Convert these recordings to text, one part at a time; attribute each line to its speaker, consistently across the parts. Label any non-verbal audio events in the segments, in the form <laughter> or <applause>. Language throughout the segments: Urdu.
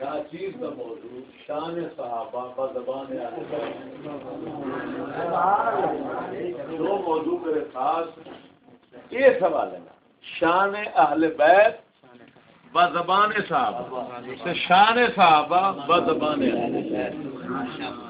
Speaker 1: چیز کا موضوع، شان صحابہ با زبان دو موضوع میرے خاص، یہ سوال ہے شان اہل بیت با زبان صحابہ۔ شان صحابہ با زبان اہل بیت۔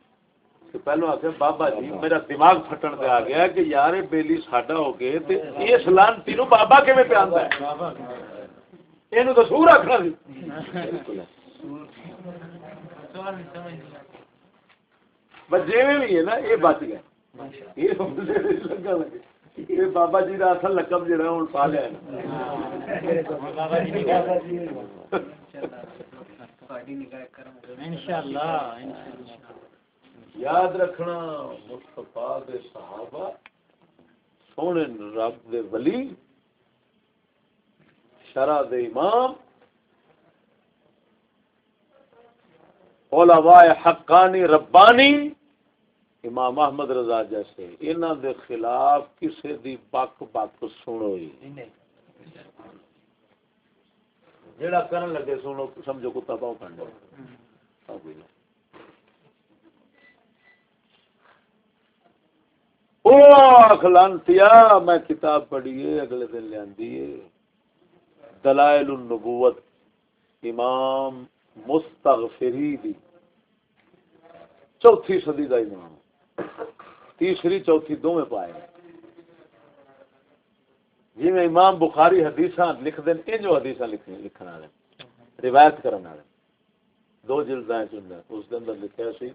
Speaker 1: پہلو آ بابا جی میرا دماغ پھٹن دے آ گیا کہ یار بیلی ساڈا ہو گئے تے اس لانتی نو بابا کیویں پہ آندا ہے؟ اینو تو سور رکھنا سی۔ بس جویں بھی ہے نا، یہ بچ گیا یہ بابا جی کا اصل لقب جڑا ہوں پا لیا۔ ان شاء اللہ یاد رکھنا، مصطفیٰ دے صحابہ، سونے رب دے ولی، شرع دے امام، علماء حقانی ربانی، امام احمد رضا جیسے۔ انہاں دے خلاف کسے دی بک بک سنوئی جیڑا کرن لگے سنو، سمجھو کتا پاؤ کھنڈو کوئی نہیں پاؤں پڑھنے لانتیا میں کتاب پڑھی اگلے دن لیا دلائل النبوت، امام مستغفری دی۔ چوتھی صدی کا امام۔ تیسری، چوتھی دو میں پائے۔ جی میں امام بخاری حدیث لکھ دیں ان جو حدیث لکھنا والے روایت کرنے والے دو جلدیں جلد اس کے اندر لکھا سی،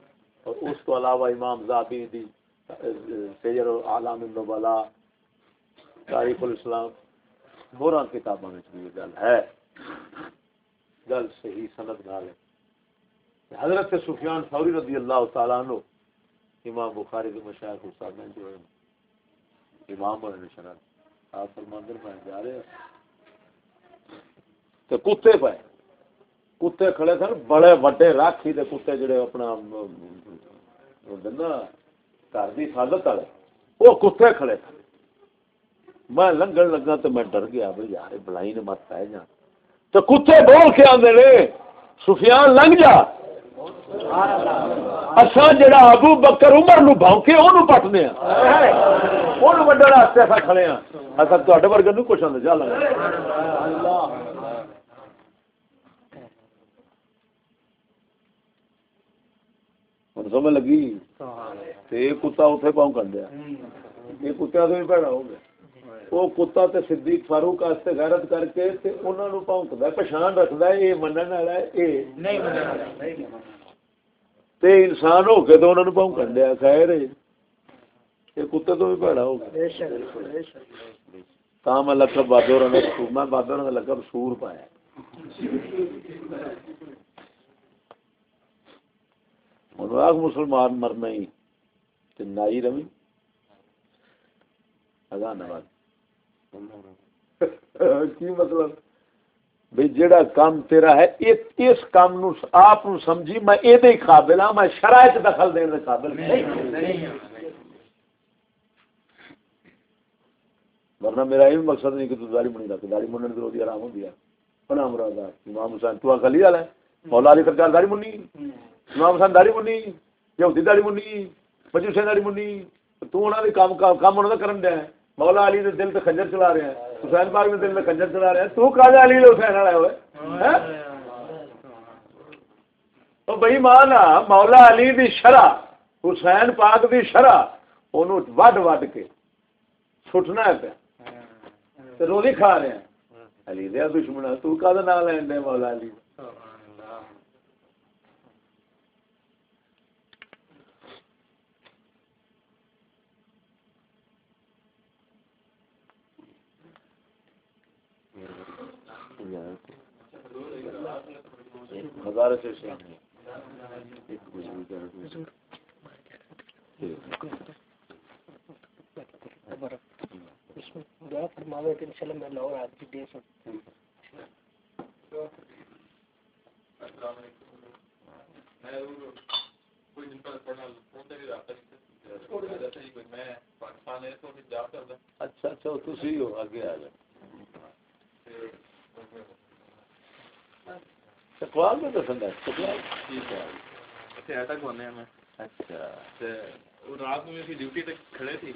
Speaker 1: اور اس کو علاوہ امام زابی دی سیر عالم النبلا تاریخ الاسلام مورا کتابوں میں بھی گل ہے گل صحیح سند نال ہے حضرت سفیان ثوری رضی اللہ تعالیٰ عنہ امام بخاری کے مشاہد استاد میں جو امام ہونے نے شرط آپ فرماندر میں جا رہے ہیں تو کتے پائے کتے کھڑے تھے بڑے وڈے راکھی دے کتے جڑے اپنا ہوندے نا گھر کی حفاظت والے۔ وہ کتے کھڑے تھے۔ میں لنگن لگا تو میں ڈر گیا، بھائی یار بلائی نے مت پہ جا تو کتے بول کے آدھے نے، سفیان لنگ جا۔ اصا جڑا ابو بکر عمر نو بھونکے، اونوں پٹنے ہیں اونوں وڈن واسطے اسا کھڑے ہیں اسا تواڈے ورگے نو کچھ نہ جا لگا اللہ ہوں سمجھ لگی؟ کتا اتنے پاؤں کر دیا یہ کتیا تو بھی بھڑا ہو گیا وہ کتا تے صدیق فاروق واسطے غیرت کر کے تے انہاں نو پاؤں پہچان رکھدا ہے اے منن والا ہے اے نہیں منن تے انسان ہو کے تو انہاں نو پاؤں کر دیا خیر یہ کتے تو بھی بھڑا ہو گیا تا میں لقب بادور نے میں بادور نے لقب سور پایا آگ مسلمان مرنا نائی روی۔ <laughs> کی مطلب؟ بھائی جڑا کام تیرا ہے اس کام نو آپ سمجھی میں یہ قابل ہاں میں شرائط دخل دین دے قابل نہیں ورنہ میرا یہ مقصد نہیں کہ تو داری منی رکھ داری مننے تو روزی آرام ہو گیا بنا مراد امام حسین تو خلی والا ہے۔ مولا علی سرکار داری منی امام حسین داری منی یہودی داری منی مجوسی داری منی، تو انہاں دے کام کام انہاں دا کرن دیا ہے مولا علی دے دل تے خنجر چلا رہے ہیں۔ حسین پاک دے دل تے خنجر چلا رہے ہیں۔ تو قاضی علی دے حسین والا ہوئے۔ ہاں؟ او بھائی مانا مولا علی دی شرع، حسین پاک دی شرع، اونوں وڈ وڈ کے چھٹنا ہے پیا۔ روزی کھا رہے ہیں۔ علی دے دشمن تو کا نام لین دے مولا علی؟
Speaker 2: سے
Speaker 1: اچھا اچھا تھی ہو اگے آ جائے چکوال میں دسن چکوال اچھا
Speaker 3: رات میں ڈیوٹی تک کھڑے تھی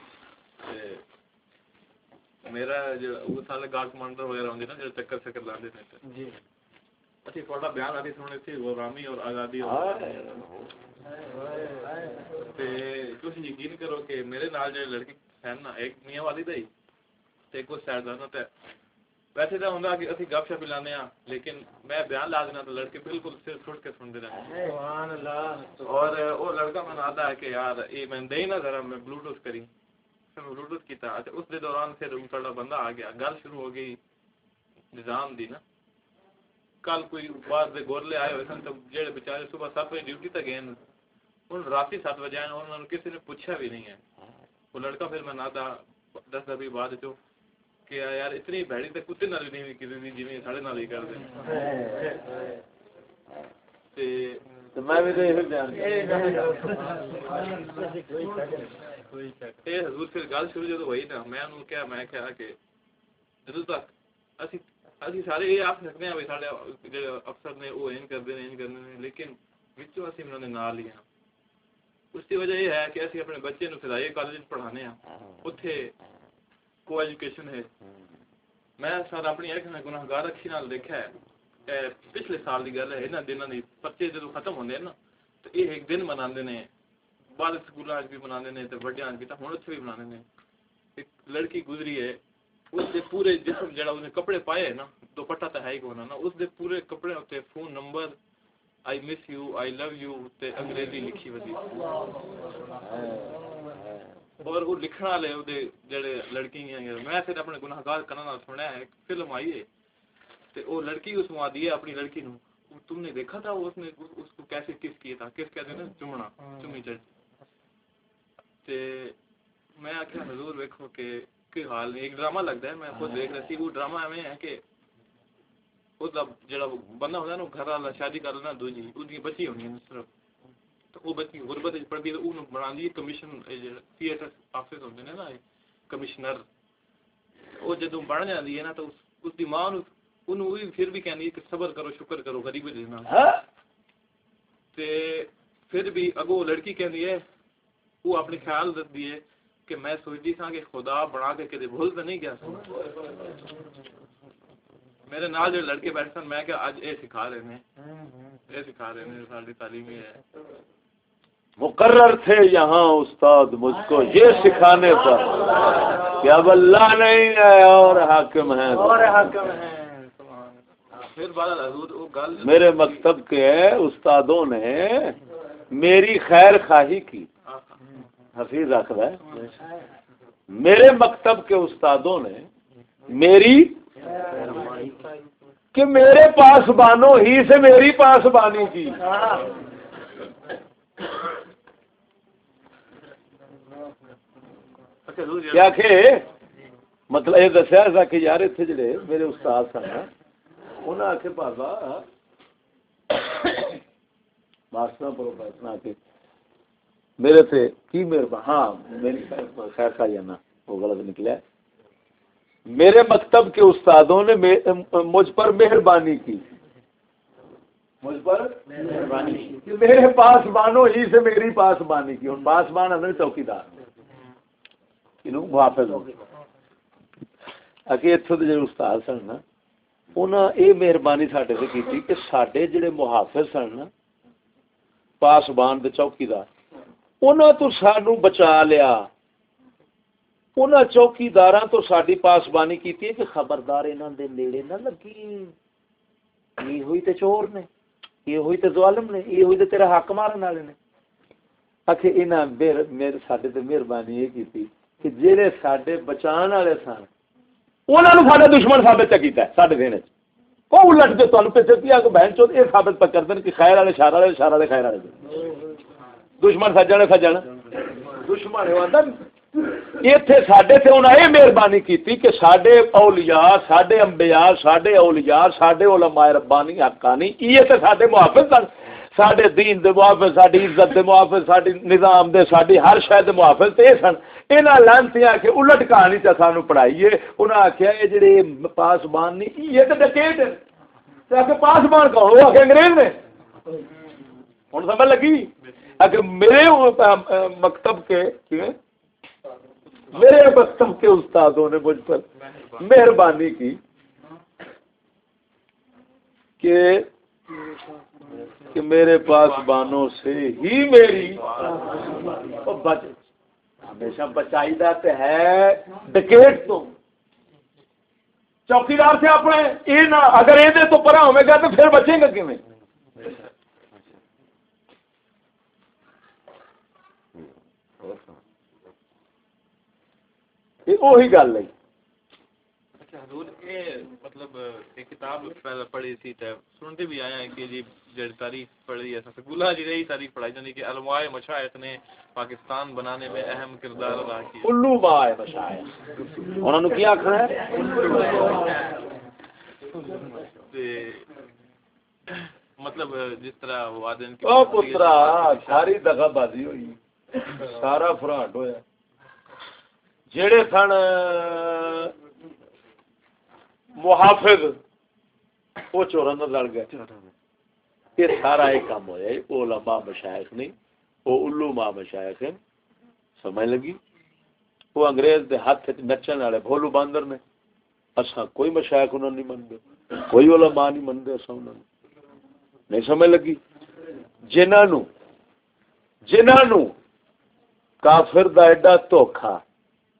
Speaker 3: میرا جو وہ سارے گارڈ کمانڈر وغیرہ ہوں نا جو چکر چکر لاندے تھے جی اچھی تھوڑا بیان آتی سننے تھی وہ رامی اور آزادی تھی یقین کرو کہ میرے نال جو لڑکی ہے نا ایک میاں والی تھی ایک وہ ویسے تو ہوں کہ اسی گپ شپ لانے لیکن میں بیان لا دینا تو لڑکے بالکل سر سٹ کے سنتے رہے اور وہ لڑکا میں آتا ہے کہ یار یہ میں دے نا ذرا میں بلوٹوتھ کری۔ پھر میں بلوٹوتھ کیتا۔ اس دے دوران پھر تھوڑا بندہ آ گیا۔ گل شروع ہو گئی نظام دی نا۔ کل کوئی بعد دے گورلے آئے ہوئے سن تو بجے ڈیوٹی ان راتی سات بجے آئے کسی نے پوچھا بھی نہیں ہے۔ وہ لڑکا دبی بعد چو کہ یار اتنی بھڑی تے کتے نال نہیں ہوئی کسی دی جویں ساڈے نال ہی کر دے تے
Speaker 1: تو میں بھی تو یہ بیان
Speaker 3: اے حضور پھر گل شروع جدوں ہوئی نا میں انہوں کہا میں کہا کہ جدوں تک اسی اسی سارے یہ آپ سکتے ہیں سارے جڑے افسر نے وہ این کردے نے این کرنے نے لیکن وچوں اسی انہوں نے نال لیا اس کی وجہ یہ ہے کہ اسی اپنے بچے نو فضائی کالج پڑھانے کو ایجوکیشن ہے میں سر اپنی ایک گناہگار اکھی نال دیکھا ہے پچھلے سال دی گل ہے انہاں دناں دی پرچے جدوں ختم ہوندے نا تو یہ ایک دن مناندے نے بعد سکولاں بھی مناندے نے تے وڈیاں بھی تے ہن اوتھے بھی مناندے نے ایک لڑکی گزری ہے اس دے پورے جسم جڑا اس نے کپڑے پائے نا دوپٹہ تے ہے ہی کونا نا اس دے پورے کپڑے تے phone number I miss you I love you تے انگریزی لکھی ودی اور وہ لکھن والے وہ جڑے لڑکی ہیں میں پھر اپنے گناہگار کرنا سنیا ہے فلم آئی ہے تے وہ لڑکی اس میں دی ہے اپنی لڑکی نو تم نے دیکھا تھا اس نے اس کو کیسے کس کیا تھا کس کہتے ہیں چمنا چمی چڑ تے میں آخیا حضور ویکھو کہ کہ حال ایک ڈرامہ لگتا ہے میں خود دیکھ رہی تھی وہ ڈرامہ ایویں ہے کہ اس جڑا بندہ ہوتا ہے نا گھر والا شادی کر لینا دو جی ان کی بچی ہونی ہے صرف بچی غربت پڑھتی ہے تو انہوں بنا دی کمیشن تھیٹر آفس ہوتے ہیں نا کمشنر وہ جدو بڑھ جاتی ہے نا تو اس کی ماں انہوں پھر بھی کہنی ہے کہ صبر کرو شکر کرو غریب دینا تے پھر بھی اگو لڑکی کہنی ہے وہ اپنی خیال رکھتی ہے کہ میں سوچتی تھا کہ خدا بنا کے کدے بھول تو نہیں گیا میرے نال جو لڑکے بیٹھے سن میں کہ آج اے سکھا رہے ہیں اے سکھا رہے ہیں ساری تعلیم ہے
Speaker 1: مقرر تھے یہاں استاد مجھ کو یہ سکھانے پر کہ اب اللہ نہیں ہے اور حاکم ہے میرے مکتب کے استادوں نے میری خیر خواہی کی۔ حفیظ رکھ رہا ہے۔ میرے مکتب کے استادوں نے میری کہ میرے پاس بانو ہی سے میری پاس بانی کی۔ کیا کہ مطلب یہ دسیا سا کہ یار اتنے جڑے میرے استاد سن انہیں آخ بابا ماسٹر پروفیسر آ کے میرے کی مہربان ہاں میری خیر کا جانا وہ غلط نکلا میرے مکتب کے استادوں نے مجھ پر مہربانی کی مجھ پر مہربانی میرے پاس بانو ہی سے میری پاس بانی کی ہوں پاس بان ہے چوکی محافظ اگے استاد سن نا یہ مہربانی سڈے سے کی کہ سڈے جڑے محافظ سن نا پاسبان چوکی دار انہوں تو سانو بچا لیا انہوں چوکیدار تو ساری پاسبانی کی کہ خبردار انہوں دے نیڑے نہ لگی یہ ہوئی تے چور نے یہ ہوئی تے ظالم نے یہ ہوئی تے تیرا حق مارن والے نے آخ انہاں میرے ساڈے تے مہربانی یہ کی کہ جہے ساڈے بچان والے سن انہوں نے سارے دشمن ثابت کیتا ہے سارے دن وہ الٹ کے تمہیں پیچھے کیا کہ بہن چوت یہ ثابت پہ کر دیں کہ خیر والے شار والے شار والے خیر والے۔ دشمن سجن سجن۔ دشمن اتنے سڈے سے انہیں یہ مہربانی کی کہ سڈے اولیاء سڈے امبیا سڈے اولیاء سڈے علماء ربانی حقانی یہ تو سڈے محافظ سن۔ سڈے دین دے محافظ ساری عزت دے محافظ ساری نظام دے ساری ہر شاید دے محافظ تے سن۔ یہاں لانتی آ کے الٹ کہانی چ سانو پڑھائیے انہیں آخیا یہ جڑے پاسبان نہیں یہ تو ڈکیٹ ہے پاسبان کون وہ آخر انگریز نے ہوں سمجھ لگی اگر میرے مکتب کے میرے مکتب کے استادوں نے مجھ پر مہربانی کی کہ کہ میرے پاس بانوں سے ہی میری بچ ہمیشہ بچائی تے ہے ڈکیٹ تو۔ چوکیدار سے اپنے۔ یہ نہ، اگر یہ تو پرا ہوئے گا تو پھر بچے گا کیون وہی گل ہے۔
Speaker 3: مطلب ایک کتاب پڑھی تھی تے سنتے بھی آیا ہے کہ جی جڑی تاریخ پڑھی ہے سکولہ جی رہی تاریخ پڑھائی جاندی کہ علماء مشائخ نے پاکستان بنانے میں اہم کردار ادا کیا۔
Speaker 1: الو مائے مشائخ انہوں نے کیا آخر ہے
Speaker 3: مطلب جس طرح وہ آدم
Speaker 1: او پترا ساری دغا بازی ہوئی سارا فراڈ ہویا۔ جڑے سن محافظ۔ وہ چورن لڑ گئے۔ یہ سارا ایک کام ہوا ہے وہ لمبا مشائق نہیں، وہ الو ماں مشائق ہیں۔ سمجھ لگی؟ وہ انگریز دے ہاتھ نچن والے بھولو باندر نے۔ اساں کوئی مشائق انہوں نہیں منتے کوئی علماء نہیں منتے اساں انہوں نے نہیں سمجھ لگی؟ جنہاں نو جنہاں نو کافر دا ایڈا دھوکھا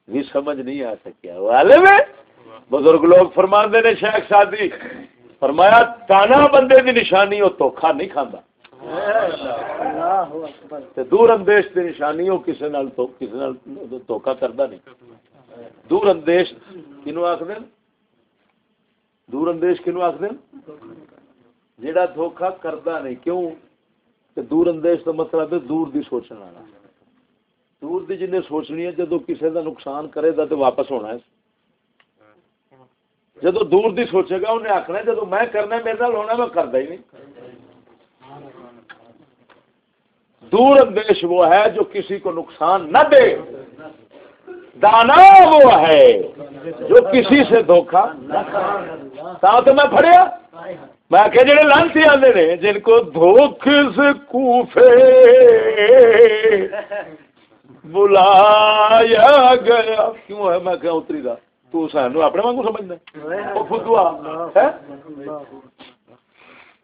Speaker 1: بھی سمجھ نہیں آ سکیا۔ والے میں بزرگ لوگ فرماندے نے شیخ شادی فرمایا تانا بندے دی نشانی وہ دھوکھا نہیں کھاندا۔ تے دور اندیش دی نشانی وہ کسے نال تو کسے نال کردا نہیں۔ دور اندیش کینو آکھدے دور اندیش کینو آکھدے جیڑا دھوکا کردا نہیں، کیوں؟ تے دور اندیش تو مطلب ہے دور دی سوچن والا۔ دور دی جن سوچنی ہے جدو کسی دا نقصان کرے گا تو واپس ہونا ہے۔ جدو دور دی سوچے گا، انہیں آخنا جدو میں کرنا میرے نال ہونا میں کردا ہی نہیں۔ دور اندیش وہ ہے جو کسی کو نقصان نہ دے۔ دانا وہ ہے جو کسی سے دھوکا تو میں پڑھیا میں کہ جڑے لانسی آتے نے، جن کو دھوکھ سے کوفے بلایا گیا۔ کیوں ہے؟ میں کیا اتری دا۔ تو سانو اپنے وانگو سمجھنا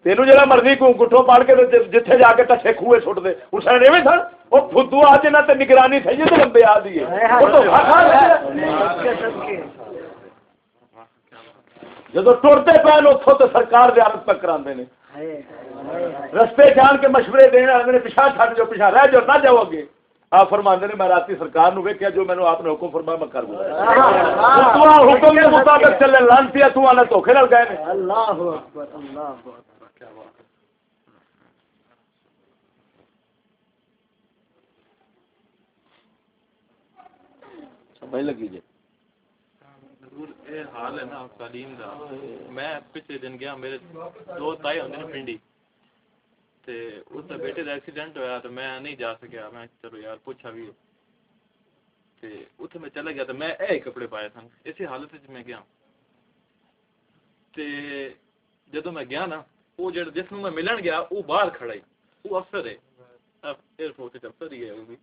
Speaker 1: وہ جڑا مرضی کو گٹھو پاڑ کے جتھے جا کے ٹچے کھوے چھوٹ دے نے ایویں سن وہ فدو آ جنہ تے نگرانی تھی تے لمبے آ دیے تو جدو ٹرتے اتوں تو سرکار زیارت تک کراندے نے رستے جان کے مشورے والے نے پیچھا چھڈ جو پیچھا رہ جو نہ جاؤ گے آپ فرما نے میں رات سرکار نو ویکیا جو مینو آپ نے حکم فرمایا میں کر دوں حکم کے مطابق چلے لانتی تو آنا دھوکھے نال گئے
Speaker 2: اللہ اکبر اللہ اکبر
Speaker 1: سمجھ لگی جی۔
Speaker 3: ضرور اے حال ہے نا تعلیم دا۔ میں پچھلے دن گیا میرے دو تائے ہوندے نے پنڈی۔ تے اس دا بیٹے دا ایکسیڈنٹ ہویا تو میں نہیں جا سکیا۔ میں چلو یار، پوچھا بھی تے اتھے میں چلا گیا تو میں اے کپڑے پائے سن۔ اسی حالت وچ میں گیا۔ تے جدوں میں گیا نا وہ جڑا جس نوں میں ملن گیا وہ باہر کھڑا ہی۔ وہ افسر ہے۔ ایئرپورٹ تے افسر ہی ہے وہ بھی۔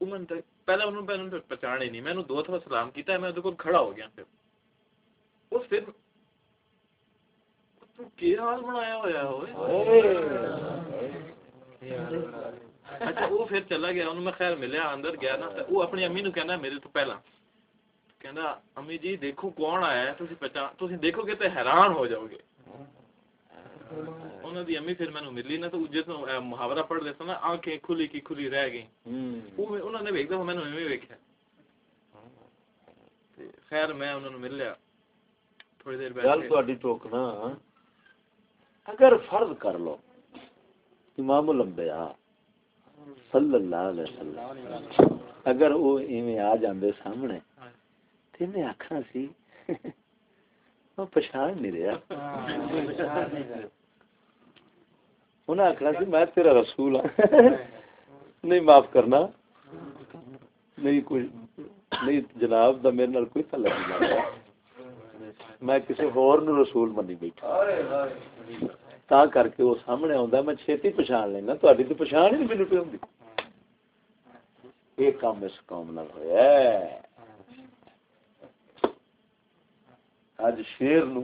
Speaker 3: من پہلے انہوں نے انہوں پہچان ہی نہیں۔ میں دو دفعہ سلام کیتا ہے، میں کو کھڑا ہو گیا پھر۔ اس پھر تو کیا حال بنایا ہوا ہوئے اچھا وہ پھر چلا گیا انہوں میں خیر ملیا اندر گیا نا وہ اپنی امی نو کہنا میرے تو پہلا کہنا امی جی دیکھو کون آیا ہے تسی پہچان تسی دیکھو گے حیران ہو جاؤ گے انہوں دی امی پھر مینوں ملی نا تو جس محاورہ پڑھ لیتا نا آنکھیں کھلی کی کھلی رہ گئی انہوں نے ویکھیا خیر میں انہوں نے مل لیا تھوڑی دیر
Speaker 1: گل ٹوکنا اگر فرض کر لو، امام الانبیاء صلی اللہ علیہ وسلم، اگر وہ ایویں آ جاندے سامنے
Speaker 3: ہاں۔
Speaker 1: تے میں آکھنا سی، وہ پہچان نہیں رہا۔ انہیں آخنا سی، میں تیرا رسول ہوں نہیں معاف کرنا۔ نہیں کوئی، نہیں جناب دا میرے نال کوئی تعلق نہیں۔ میں کسی ہور نو رسول منی بیٹھا۔ تا کر کے وہ سامنے آਉਂدا میں چھیتی پہچان لینا تہاڈی تو پہچان ہی نہیں مینوں پہ ہوندی۔ یہ کام اس قوم نال ہویا ہے۔ اج شیر نو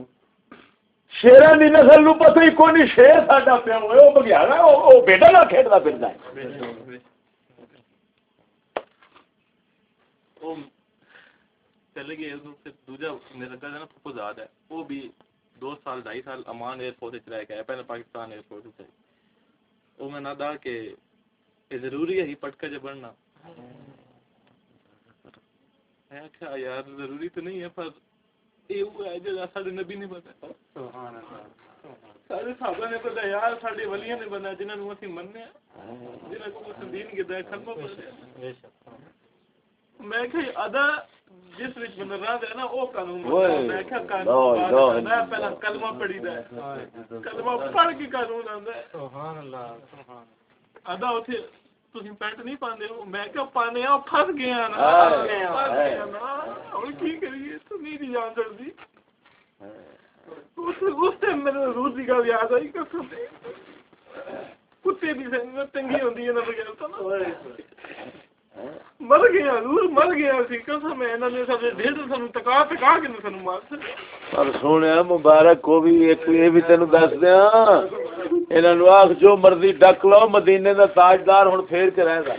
Speaker 1: شیراں دی نسل نو پتہ ہی کوئی نہیں، شیر ساڈا پیا ہوئے او بگیاڑا او بیٹا نال کھیڈدا پھردا ہے۔
Speaker 3: چلے گئے دوجا میرا گھر ہے نا پھپھو زاد ہے وہ بھی دو سال ڈھائی سال امان ایئرپورٹ چ رہ کے آیا پہلے پاکستان ایئرپورٹ سے۔ وہ میں نہ دا کہ یہ ضروری ہے ہی پٹکا جب بڑھنا میں آخیا یار ضروری تو نہیں ہے پر یہ وہ ہے جو سارے نبی نے پتا سارے صحابہ نے پتا یار سارے ولیاں نے بنا جنہوں نے اسی مننے جنہوں کو اس دین کے دائیں کلمہ پڑھے میں کہ ادا جس وچ بندہ رہا ہے نا او قانون میں کہ قانون میں پہلا کلمہ پڑھی دا ہے۔ کلمہ پڑھ کے قانون آندا ہے۔
Speaker 2: سبحان اللہ سبحان
Speaker 3: ادا اوتھے تسی پینٹ نہیں پاندے ہو؟ میں کہ پانے آ پھس گیا نا۔
Speaker 1: ہائے،
Speaker 3: پھس۔ گیا نا۔ ہن کی کریے؟ تو نہیں دی جان چڑھدی اس اس ٹائم میرے روز کی گل یاد آئی قسم کتے سنگ تنگی ہوندی ہے نا بغیر تو۔ مر گیا مر گیا سی، قسم ہے، انہاں نے سب ڈھیر سانو تکا تکا کے نہ سانو مار چھڈیا
Speaker 1: پر سونے مبارک کو بھی ایک یہ بھی تینوں دس دیا انہوں نے آخ جو مرضی ڈک لو، مدینے دا تاجدار ہوں پھیر کے رہے گا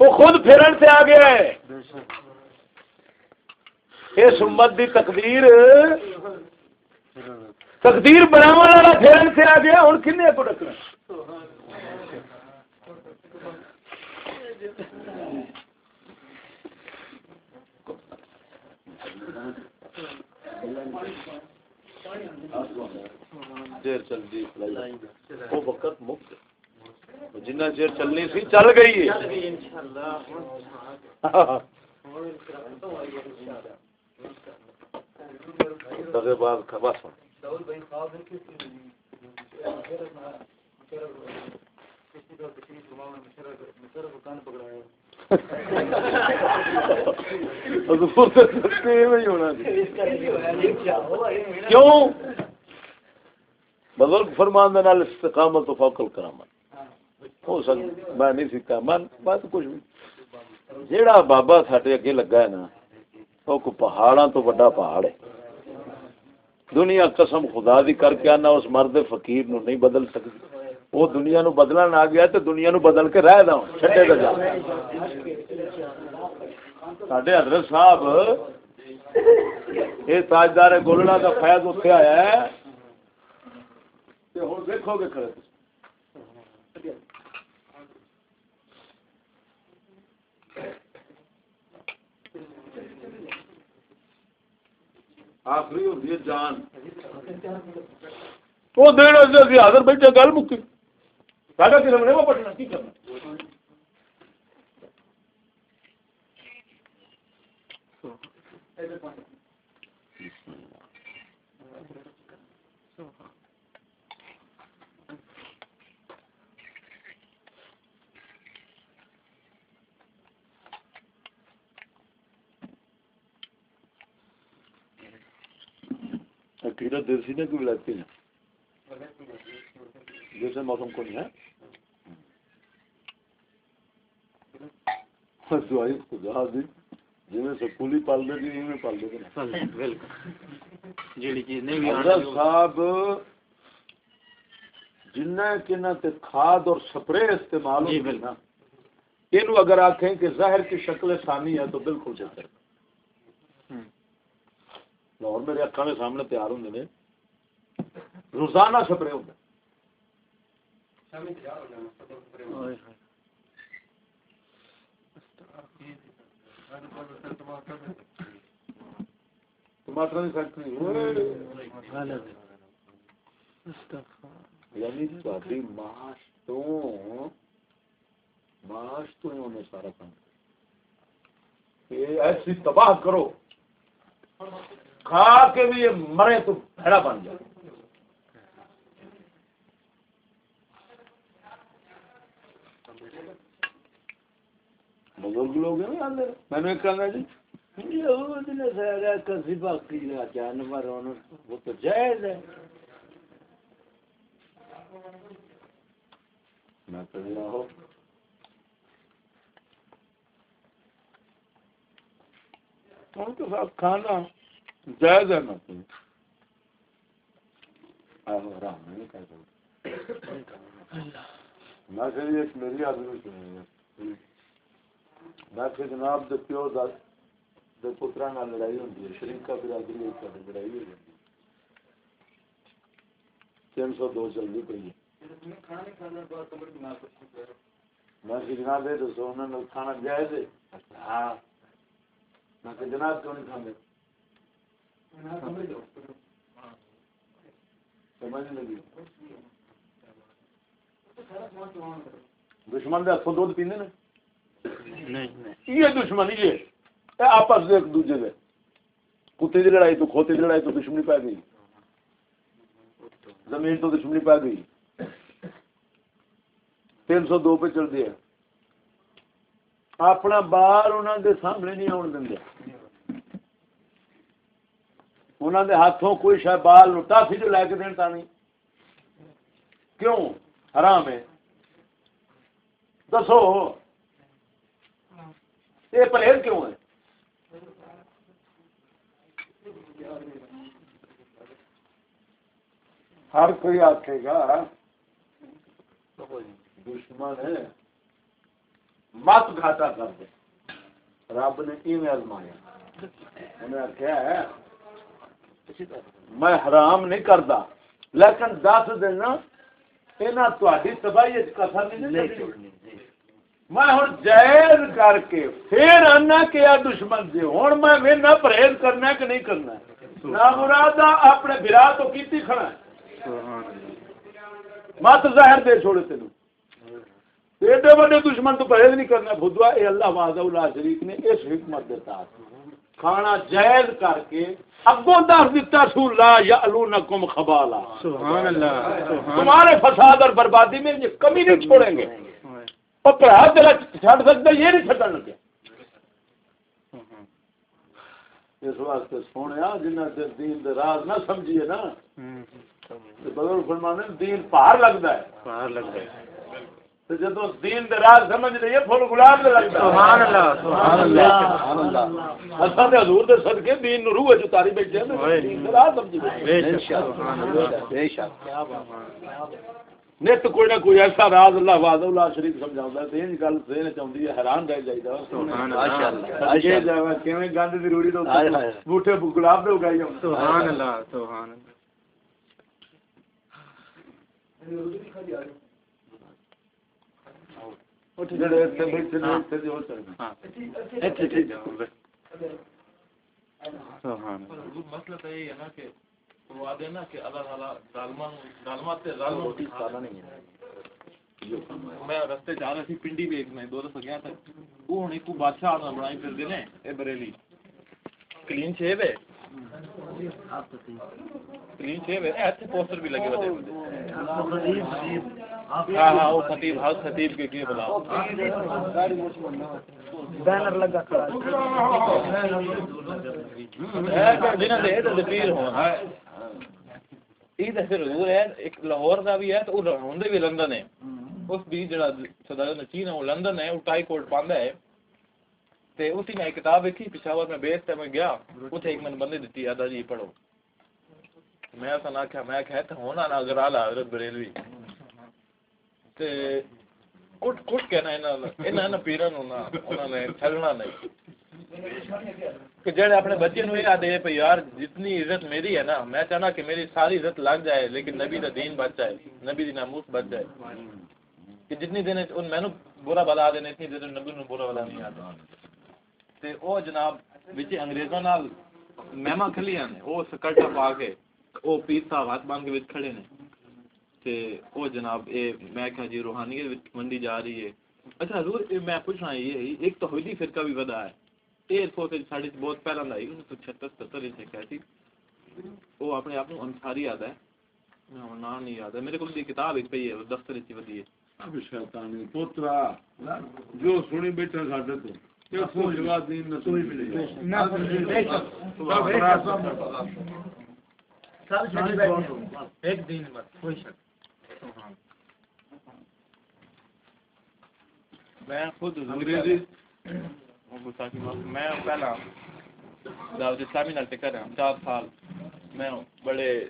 Speaker 1: وہ خود پھرن سے آ گیا ہے۔ اس امت دی تقدیر تقدیر بناو والا پھرن سے آ گیا ہوں کنے کو ڈکنا؟ دیر چل وہ وقت مفت جنہ چیر چلنی سی، چل گئی ہے۔ بعد خبر سن۔ کیوں؟ بزرگ فرمان دے نال استقامت و فوق الکرامت ہو سک میں نہیں سکتا من بات کچھ بھی۔ جیڑا بابا ساڈے اگے لگا ہے نا وہ کو پہاڑاں تو بڑا پہاڑ ہے۔ دنیا قسم خدا دی کر کے آنا، اس مرد فقیر نو نہیں بدل سکتی۔ وہ دنیا نو بدلن آ گیا تے دنیا نو بدل کے رہ دا چھڈے دا جا۔ ساڈے حضرت صاحب یہ تاجدار گولڑا کا فیض اتنے آیا ہے۔ تے ہن دیکھو گے کھڑے۔ آخری ہوتی ہے جان۔ وہ دن اسی حاضر بیٹھے، گل مکی۔ ساڈا کلم نے وہ پٹنا کی کرنا عقیدت دیسی نے کوئی ولایتی ہے جیسے موسم کو نہیں ہے دعائی خدا دی سکولی پال دے جی میں پال دے
Speaker 2: جیڑی چیز نہیں بھی
Speaker 1: حضرت صاحب جنہ کنا تے کھاد اور سپرے استعمال
Speaker 2: جی،
Speaker 1: نا اینو اگر آکھیں کہ زہر کی شکل ثانی ہے تو بالکل بہتر لاہور میرے اکھاں کے سامنے تیار ہوندے نے روزانہ سپرے ہوندے ٹماٹر کی فیکٹری یعنی تاری معاش تو معاش سارا کام یہ ایسی تباہ کرو کھا کے بھی یہ مرے تو بھڑا بن جائے بزرگ لوگ ہیں میں نے جی جانور وہ تو جائز ہے۔ میں تو ہو ان کے ساتھ کھانا جائز ہے نا۔ تم آرام نہیں کہہ سکتے میں میری آدمی سنیں میں کہ جناب دے پیو دا دے پترا نال لڑائی ہوندی ہے شریکا برادری ایک ساتھ لڑائی ہو جاتی تین سو دو چلتی پی ہے میں کہ جناب یہ دسو انہوں نے کھانا جائز ہے ہاں میں کہ جناب کیوں نہیں کھانے سمجھ لگی دشمن دے ہاتھوں دودھ پیندے نے یہ دشمن یہ آپس دے ایک دوجے دے۔ کتے دی لڑائی تو کھوتے دی لڑائی تو دشمنی پی گئی۔ زمین تو دشمنی پی گئی۔ تین سو دو پہ چل دیا اپنا بار انہوں دے سامنے نہیں آن دیں انہوں دے ہاتھوں کوئی شاید بال ٹافی جو لے کے دین تا نہیں۔ کیوں؟ حرام ہے۔ دسو۔ یہ پرہیز کیوں ہے ہر کوئی آکھے گا دشمن ہے۔ مت گھاٹا کر دے۔ رب نے ایویں آزمایا۔ انہیں آخیا ہے میں حرام نہیں کرتا لیکن دس یہاں تاری تباہی کسر نہیں چھوڑنی میں ہوں جائز کر کے پھر آنا کہ آ دشمن سے ہوں میں پرہیز کرنا کہ نہیں کرنا نہ مراد اپنے برا تو کیتی کھڑا مت ظاہر دے چھوڑے تین ایڈے بڑے دشمن تو پرہیز نہیں کرنا۔ بدوا یہ اللہ واضح اللہ شریف نے اس حکمت دیتا کھانا جائز کر کے اگوں دس دیتا سو لا یا الونکم خبالا۔
Speaker 2: سبحان اللہ
Speaker 1: تمہارے فساد اور بربادی میں یہ کمی نہیں چھوڑیں گے۔ اور پڑھا دلا چھڑ سکتا یہ نہیں چھڑن لگے۔ اس واسطے سونے جنہ چر دین دے راز نہ سمجھیے نا تو بغیر فرمانے دین پہاڑ لگتا ہے۔
Speaker 2: باہر لگ گئے
Speaker 1: تو جدو دین دے راز سمجھ لئیے پھول گلاب دے لگتا ہے۔
Speaker 2: سبحان اللہ سبحان اللہ
Speaker 1: اساں تے حضور دے صدقے دین نو روح وچ اتاری بیٹھے ہیں
Speaker 2: اوئے۔
Speaker 1: دین دے راز سمجھی بیٹھے
Speaker 2: بے
Speaker 1: ہیں۔
Speaker 2: شک سبحان اللہ۔ بے شک۔
Speaker 1: نت کوئی نہ کوئی ایسا راز اللہ واضح اللہ شریف سمجھاਉਂدا ہے دین گل سین چاہندی ہے حیران رہ جائیدا
Speaker 2: سبحان
Speaker 4: ماشاء
Speaker 2: اللہ۔
Speaker 1: اجے جاوا کیویں گند دی روڑی تو۔ بوٹے گلاب دے اگائی ہوں۔
Speaker 2: سبحان اللہ سبحان اللہ۔ ہاں۔ سبحان
Speaker 3: مسئلہ تو یہی ہے نا کہ وہ آدھے نا کہ اللہ تعالیٰ ظالمان ظالمات سے ظالموں کی میں رستے جا رہا تھی پنڈی بھی ایک میں دو دفعہ گیا تھا۔ وہ ہوں ایک بادشاہ آدھا بنائی پھر دینے اے بریلی۔ کلین شیو ہے؟ کلین شیو ہے۔ ایسے پوسٹر بھی لگے ہوتے ہیں ہاں ہاں وہ خطیب ہاؤس خطیب کے کیے بلاؤ۔
Speaker 4: بینر لگا کھڑا
Speaker 3: جنہاں دے تے پیر ہون یہ تے پھر حضور ہے ایک لاہور دا بھی ہے تو وہ ہوندے بھی لندن ہے اس بھی جڑا صدر نچین ہے وہ لندن ہے وہ ٹائی کوٹ پاندا ہے تے اسی میں ایک کتاب لکھی پشاور میں بیس تے میں گیا اوتھے ایک من بندے دتی آدا جی پڑھو میں اساں آکھیا میں کہیا تے ہونا نا اگر اعلی حضرت بریلوی تے کٹ کٹ کے نا انہاں انہاں نا پیرن نو نا انہاں نے چھلنا نہیں کہ جڑے اپنے بچے نو یہ دے پے یار جتنی عزت میری ہے نا، میں چاہنا کہ میری ساری عزت لگ جائے، لیکن نبی دا دین بچ جائے، نبی دی ناموس بچ جائے۔ کہ جتنی دن ان میں نو برا بلا دے نے، اتنی دن نبی نو برا بلا نہیں آتا تے او جناب وچ انگریزاں نال مہما کھلیاں نے، او سکرٹا پا کے او پیسا ہاتھ باندھ کے وچ کھڑے نے۔ تے او جناب اے، میں کہا جی روحانیت وچ منڈی جا رہی ہے۔ اچھا حضور میں پوچھنا یہ ایک توحیدی فرقہ بھی ودا ہے۔ ਵੀ ਵਧਾ ਹੈ ਇਹ ਸੋਚ ਸਾਡੀ ਬਹੁਤ ਪਹਿਲਾਂ ਦਾ ਹੀ 1976 77 ਵਿੱਚ ਕਿਹਾ ਸੀ ਉਹ ਆਪਣੇ ਆਪ ਨੂੰ ਅੰਸਾਰੀ ਯਾਦ ਹੈ ਮੈਨੂੰ ਹੁਣ ਨਾਮ ਨਹੀਂ ਯਾਦ ਹੈ ਮੇਰੇ ਕੋਲ ਦੀ ਕਿਤਾਬ ਇੱਕ ਪਈ ਹੈ ਉਹ ਦਫ਼ਤਰ ਵਿੱਚ ਹੀ ਵਧੀ ਹੈ
Speaker 4: ਅਬ ਸ਼ੈਤਾਨੀ ਪੁੱਤਰਾ ਜੋ ਸੁਣੀ ਬੈਠਾ ਸਾਡੇ ਤੋਂ ਇਹ ਸੋ ਜਵਾਬ ਦੀਨ ਨਾ ਕੋਈ ਮਿਲੇ ਨਾ
Speaker 3: ایک دن بعد کوئی شک میں خود
Speaker 4: انگریزی
Speaker 3: میں پہلا۔ دعوت اسلامی نال ٹکر رہا چار سال۔ میں بڑے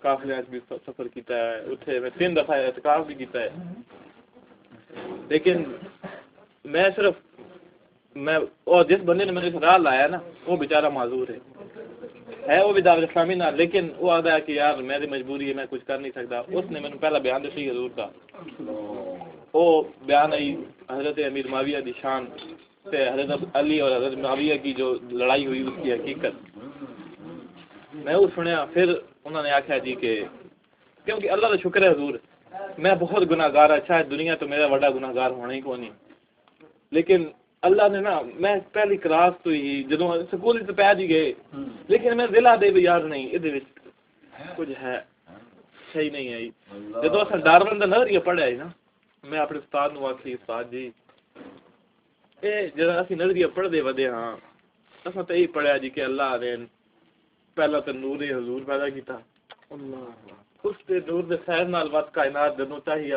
Speaker 3: قافلے بھی سفر کیتا ہے، اتھے میں تین دفعہ اعتکاف بھی کیتا ہے۔ لیکن میں صرف، میں اور جس بندے نے میرے راہ لایا نا، وہ بیچارہ معذور ہے۔ ہے وہ بھی دعوت اسلامی نہ لیکن وہ آتا ہے کہ یار میری مجبوری ہے، میں کچھ کر نہیں سکتا۔ اس نے مجھے پہلا بیان دیتی حضور کا وہ بیان آئی حضرت امیر معاویہ دی شان۔ سے حضرت علی اور حضرت معاویہ کی جو لڑائی ہوئی، اس کی حقیقت۔ میں وہ سنیا، پھر انہوں نے آخیا جی کہ، کیونکہ اللہ کا شکر ہے حضور، میں بہت گناہ گار ہے ہاں، شاید دنیا تو میرا بڑا گناہ گار ہونا ہی کو نہیں لیکن اللہ نے نا، میں پہلی کلاس تو ہی جدو سکول تو پہ جی گئے، لیکن میں دل آدھے بھی یار نہیں یہ کچھ ہے، صحیح نہیں آئی جدو اصل ڈارون کا نظریہ پڑھیا نا، میں اپنے استاد نو آخی استاد جی یہ جا اسی نظریہ پڑھتے ودے ہاں تو یہی پڑھیا جی کہ اللہ نے پہلا تو نور حضور پیدا کیتا۔ اس کے نور دے خیر نال وقت کائنات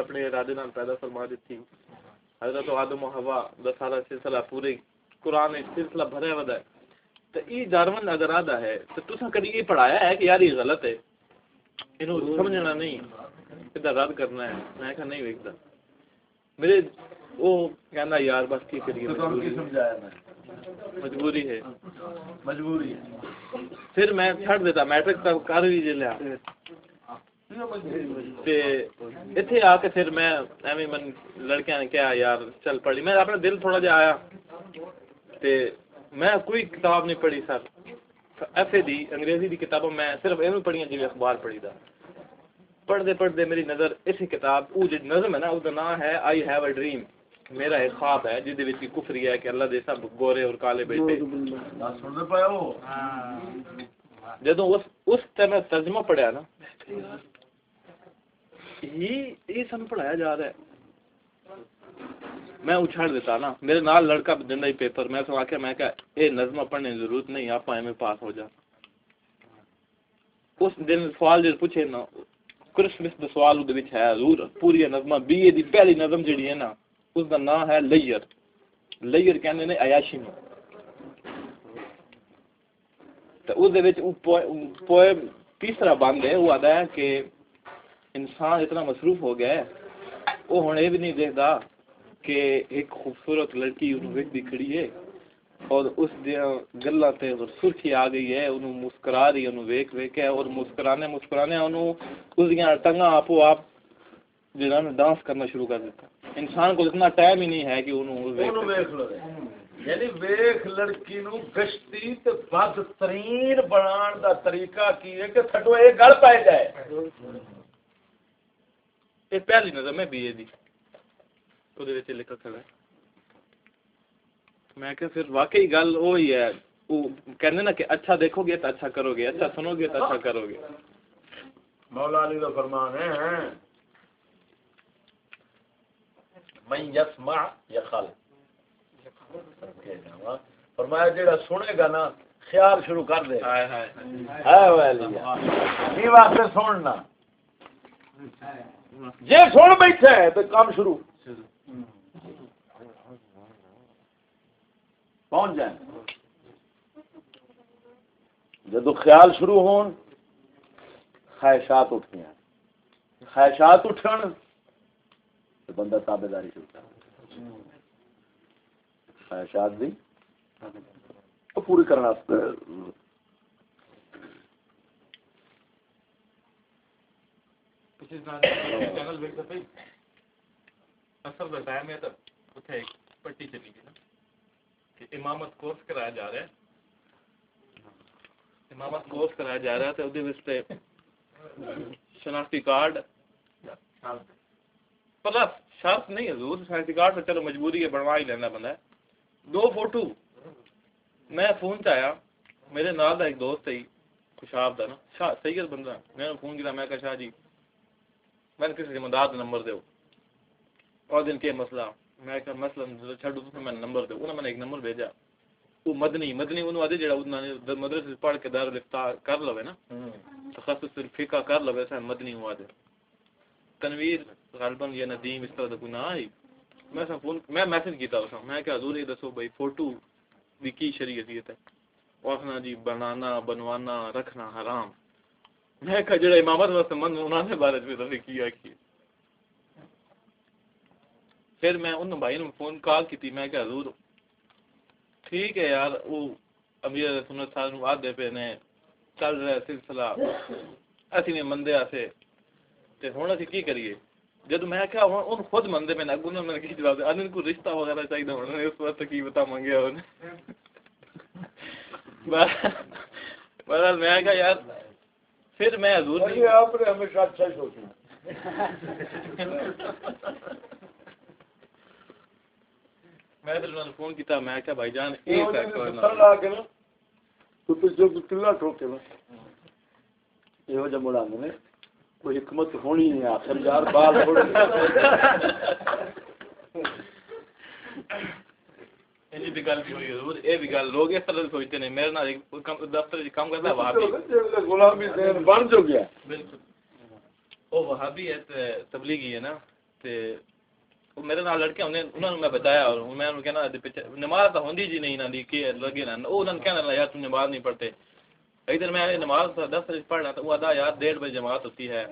Speaker 3: اپنے ارادے نال پیدا فرما دیتی حضرت آدم و ہوا دا سارا سلسلہ پورے قرآن سلسلہ بھرا ودا ہے۔ تو یہ جارون ہے تو تسا کدی یہ پڑھایا ہے کہ یار یہ غلط ہے؟ انہوں سمجھنا نہیں رد کرنا ہے۔ میں کہا نہیں ویکتا میرے وہ کہنا یار بس کی کریے مجبوری ہے۔
Speaker 1: مجبوری ہے۔
Speaker 3: پھر میں چھڑ دیتا میٹرک تک کر بھی لیا۔ تے اتنے آ کے پھر میں ایویں من لڑکیاں نے کہا یار چل پڑھی۔ میں اپنا دل تھوڑا جہا آیا۔ تے میں کوئی کتاب نہیں پڑھی سر۔ ایف اے دی انگریزی دی کتابوں میں صرف ایویں پڑھیاں جی اخبار پڑھی دا۔ پڑھتے پڑھتے میری نظر اسی کتاب وہ جو نظم ہے نا اس کا نام ہے آئی ہیو اے ڈریم میرا ایک خواب ہے جس وچ کفری ہے کہ اللہ دے سب گورے اور کالے بیٹے
Speaker 1: پائے ہو
Speaker 3: جدو اس اس طرح ترجمہ پڑھیا نا یہ یہ سن پڑھایا جا رہا ہے۔ میں اچھاڑ دیتا نا۔ میرے نال لڑکا دینا ہی پیپر میں تو آخیا میں کہ یہ نظمہ پڑھنے کی ضرورت نہیں آپ ایویں پاس ہو جا۔ اس دن سوال جو پوچھے نا کرسمس دا سوال وہ ہے حضور پوری نظمہ بی اے دی پہلی نظم جڑی ہے نا اس دا نام ہے لیئر۔ لیئر کہنے نے عیاشی میں۔ تو اس پوئے تیسرا بند ہے وہ آتا ہے کہ انسان اتنا مصروف ہو گیا ہے، وہ ہوں یہ بھی نہیں دیکھتا کہ ایک خوبصورت لڑکی انہوں ویکتی کھڑی ہے اور اس دیا گلا تے سرخی آ گئی ہے، انہوں مسکرا رہی انہوں ویک ویک ہے اور مسکرانے مسکرانے انہوں اس دیا ٹنگا آپ آپ جنہوں ڈانس کرنا شروع کر دیتا۔ انسان کو اتنا ٹائم ہی نہیں ہے کہ انہوں
Speaker 1: یعنی ویخ لڑکی نو گشتی تے بدترین بنان دا طریقہ کی ہے کہ تھڈو اے گل پائے جائے۔
Speaker 3: یہ پہلی نظر میں بی اے دی۔ وہ لکھا کھڑا ہے۔ میں کہ پھر واقعی گل وہی ہے۔ وہ کہنے نا کہ اچھا دیکھو گے تو اچھا کرو گے اچھا سنو گے تو اچھا کرو گے۔
Speaker 1: مولا علی کا فرمان ہے من یسمع یخل فرمایا جڑا سنے گا نا خیال شروع کر دے
Speaker 3: ہائے
Speaker 1: والی یہ واسطے سننا۔ جے سن بیٹھا ہے تو کام شروع۔ پہنچ جائیں۔ جدو خیال شروع ہون خواہشات اٹھیاں خواہشات اٹھن تو بندہ تابے داری شروع کر خواہشات دی وہ پوری کرنا
Speaker 3: چینل دیکھ سکتے اصل کا ٹائم تو اتنے ایک پٹی چلی گئی نا۔ کہ امامت کورس کرایا جا رہا ہے۔ امامت کورس کرایا جا رہا ہے تو واسطے شناختی کارڈ۔ پلس شرط نہیں حضور شناختی کارڈ تو چلو مجبوری ہے بنوا ہی لینا بندہ ہے۔ دو فوٹو۔ میں فون چ آیا میرے نال دا ایک دوست ہے خوشاب دا نا۔ شاہ سید بندہ میں نے فون کیا میں کہا شاہ جی میں نے کسی ذمہ دار دا نمبر دیو۔ اور دن کے مسئلہ میں کہا مسئلہ چھڈو تو میں نمبر دیو۔ انہوں نے ایک نمبر بھیجا۔ وہ مدنی مدنی انہوں آدھے جڑا انہوں نے مدرسے سے پڑھ کے دار الفتاح کر لوے نا تخصص فقہ کر لوے سا مدنی ہوا دے تنویر غالباً یا ندیم اس طرح دا کوئی نہ آئی۔ میں فون میں میسج کیتا اس میں کہ حضور یہ دسو بھائی فوٹو دی کی شریعت ہے؟ آخنا جی بنانا، بنوانا، رکھنا حرام۔ میں کہا، جڑا امامت واسطے من انہوں نے بارے میں دفعہ کیا کی پھر میں ان بھائی نے فون کال کی تھی میں کہ حضور، ٹھیک ہے یار وہ امیر سنت صاحب نو آدھے پہ نے چل رہا سلسلہ۔ اسی نے مندے آسے تے ہن اسی کی کریے؟ جد میں کہا ہن ان خود مندے میں اگوں نے میں کی جواب ان کو رشتہ وغیرہ چاہیے ہن اس وقت کی بتا منگیا ہن؟ بہرحال میں کہا یار پھر میں حضور
Speaker 4: یہ آپ نے ہمیشہ اچھا سوچنا۔
Speaker 3: میں پھر انہوں نے فون کیتا میں کہا بھائی جان اے پیک کرنا
Speaker 4: لا کے نا؟ تو پچھو کلا ٹھوکے نا؟ یہ جب مڑا نے۔ کوئی حکمت ہونی ہے آخر یار بال تھوڑے
Speaker 3: یہ بھی گل بھی ہوئی حضور یہ بھی گل لوگ اس طرح سوچتے ہیں میرے نال ایک کم- دفتر وچ کام کرتا ہے وہابی۔
Speaker 4: غلامی دین بن جو گیا۔
Speaker 3: بالکل۔ وہ وہابی ہے تے تبلیغی ہے نا تے وہ میرے نال لڑکے ہونے انہوں نے میں بتایا اور میں انہوں کہنا دے پیچھے نماز ہوندی جی نہیں نہ دی کہ لگے نا وہ انہوں نے کہنا یار تم نماز نہیں پڑھتے۔ ادھر میں نماز دفتر وچ پڑھنا تو وہ ادا یار ڈیڑھ بجے جماعت ہوتی ہے۔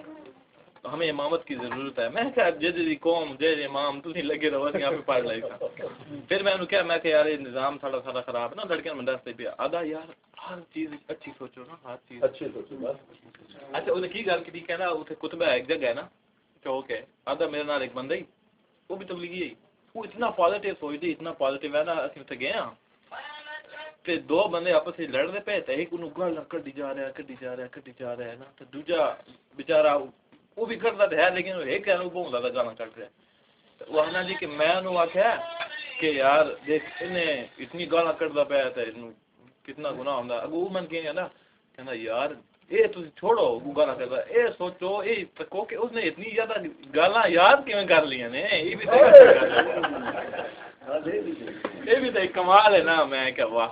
Speaker 3: تو ہمیں امامت کی ضرورت ہے۔ میں کہا جد دی قوم جے امام تو نہیں لگے رہو یہاں پہ پڑھ لے گا۔ پھر میں انہوں کہا میں کہ یار یہ نظام ساڑا سارا خراب ہے نا لڑکیاں میں دستے پیا ادا یار ہر چیز اچھی سوچو نا ہر چیز۔
Speaker 4: اچھے سوچو
Speaker 3: اچھا انہیں کی گل کی کہنا اتنے کتب ہے ایک جگہ ہے نا چوک ہے آدھا میرے نال ایک بندہ ہی وہ بھی تبلیغی ہے۔ وہ اتنا پازیٹیو سوچتے اتنا پازیٹیو ہے نا اسی اتنے گئے ہاں۔ تے دو بندے آپس میں لڑتے پے تے ایک انہوں گل کڈی جا رہا کڈی جا رہا کڈی جا رہا ہے نا تے دوجا بیچارہ وہ بھی کرتا تو ہے لیکن ایک ہے بہت زیادہ گانا کٹ رہا ہے۔ تے وہ آنا جی کہ میں انہوں آخیا کہ یار دیکھ انہیں اتنی گانا کٹتا پیا تے انہوں کتنا گناہ ہوتا اگو من کہ نا کہنا یار یہ تھی چھوڑو وہ گانا کرتا یہ سوچو یہ تکو کہ اس نے اتنی زیادہ گالاں یاد کیویں کر لی نے؟ یہ بھی تو یہ بھی ایک کمال ہے نا میں کہ واہ۔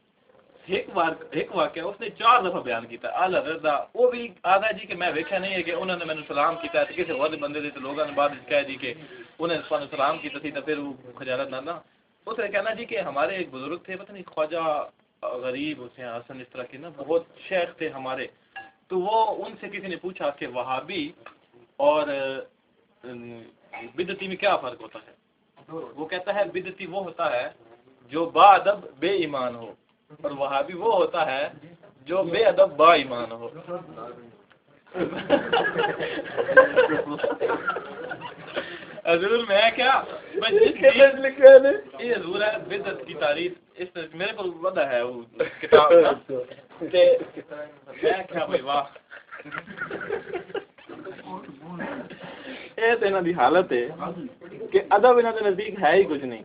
Speaker 4: ایک
Speaker 3: بار ایک واقعہ اس نے چار دفعہ بیان کیتا اعلی حضرت دا وہ بھی آدھا جی کہ میں ویکھیا نہیں ہے کہ انہوں نے مینوں سلام کیتا تے کسی اور بندے دے تے لوگاں نے بعد کہہ دی کہ انہوں نے سانو سلام کیتا تھی تے پھر وہ خجالت نہ نا۔ اس نے کہنا جی کہ ہمارے ایک بزرگ تھے، پتہ نہیں خواجہ غریب حسین حسن، اس طرح کے نا، بہت شیخ تھے ہمارے۔ تو وہ ان سے کسی نے پوچھا کہ وہابی اور بدتی میں کیا فرق ہوتا ہے؟ وہ کہتا ہے بدتی وہ ہوتا ہے جو با ادب بے ایمان ہو۔ اور وہابی وہ ہوتا ہے جو بے ادب با ایمان ہو۔ حضور میں کیا؟ یہ حضور ہے بدت کی تعریف۔ اس میرے کو ہے وہ۔ کتاب میں کیا بھائی واہ۔ یہ تو انہوں دی حالت ہے کہ ادب انہوں کے نزدیک ہے ہی کچھ نہیں۔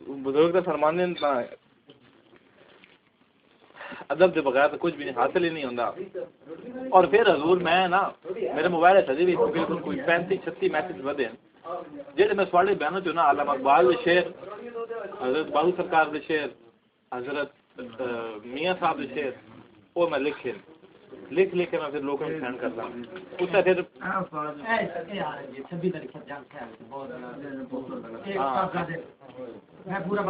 Speaker 3: بزرگ تو فرمانے نے تا ادب کے بغیر تو کچھ بھی نہیں حاصل ہی نہیں ہوتا اور پھر حضور میں نا، میرے موبائل سجی بھی بالکل کوئی پینتی چھتی میسج ودے۔ جہے میں سواڑے بیانوں چ نا، علامہ اقبال دے شعر، حضرت باہو سرکار دے شعر، حضرت میاں صاحب دے شعر، وہ میں لکھے۔ لکھ لکھ کے میں پھر لوگوں کو سینڈ کرتا ہوں۔ اس سے پھر
Speaker 5: میں پورا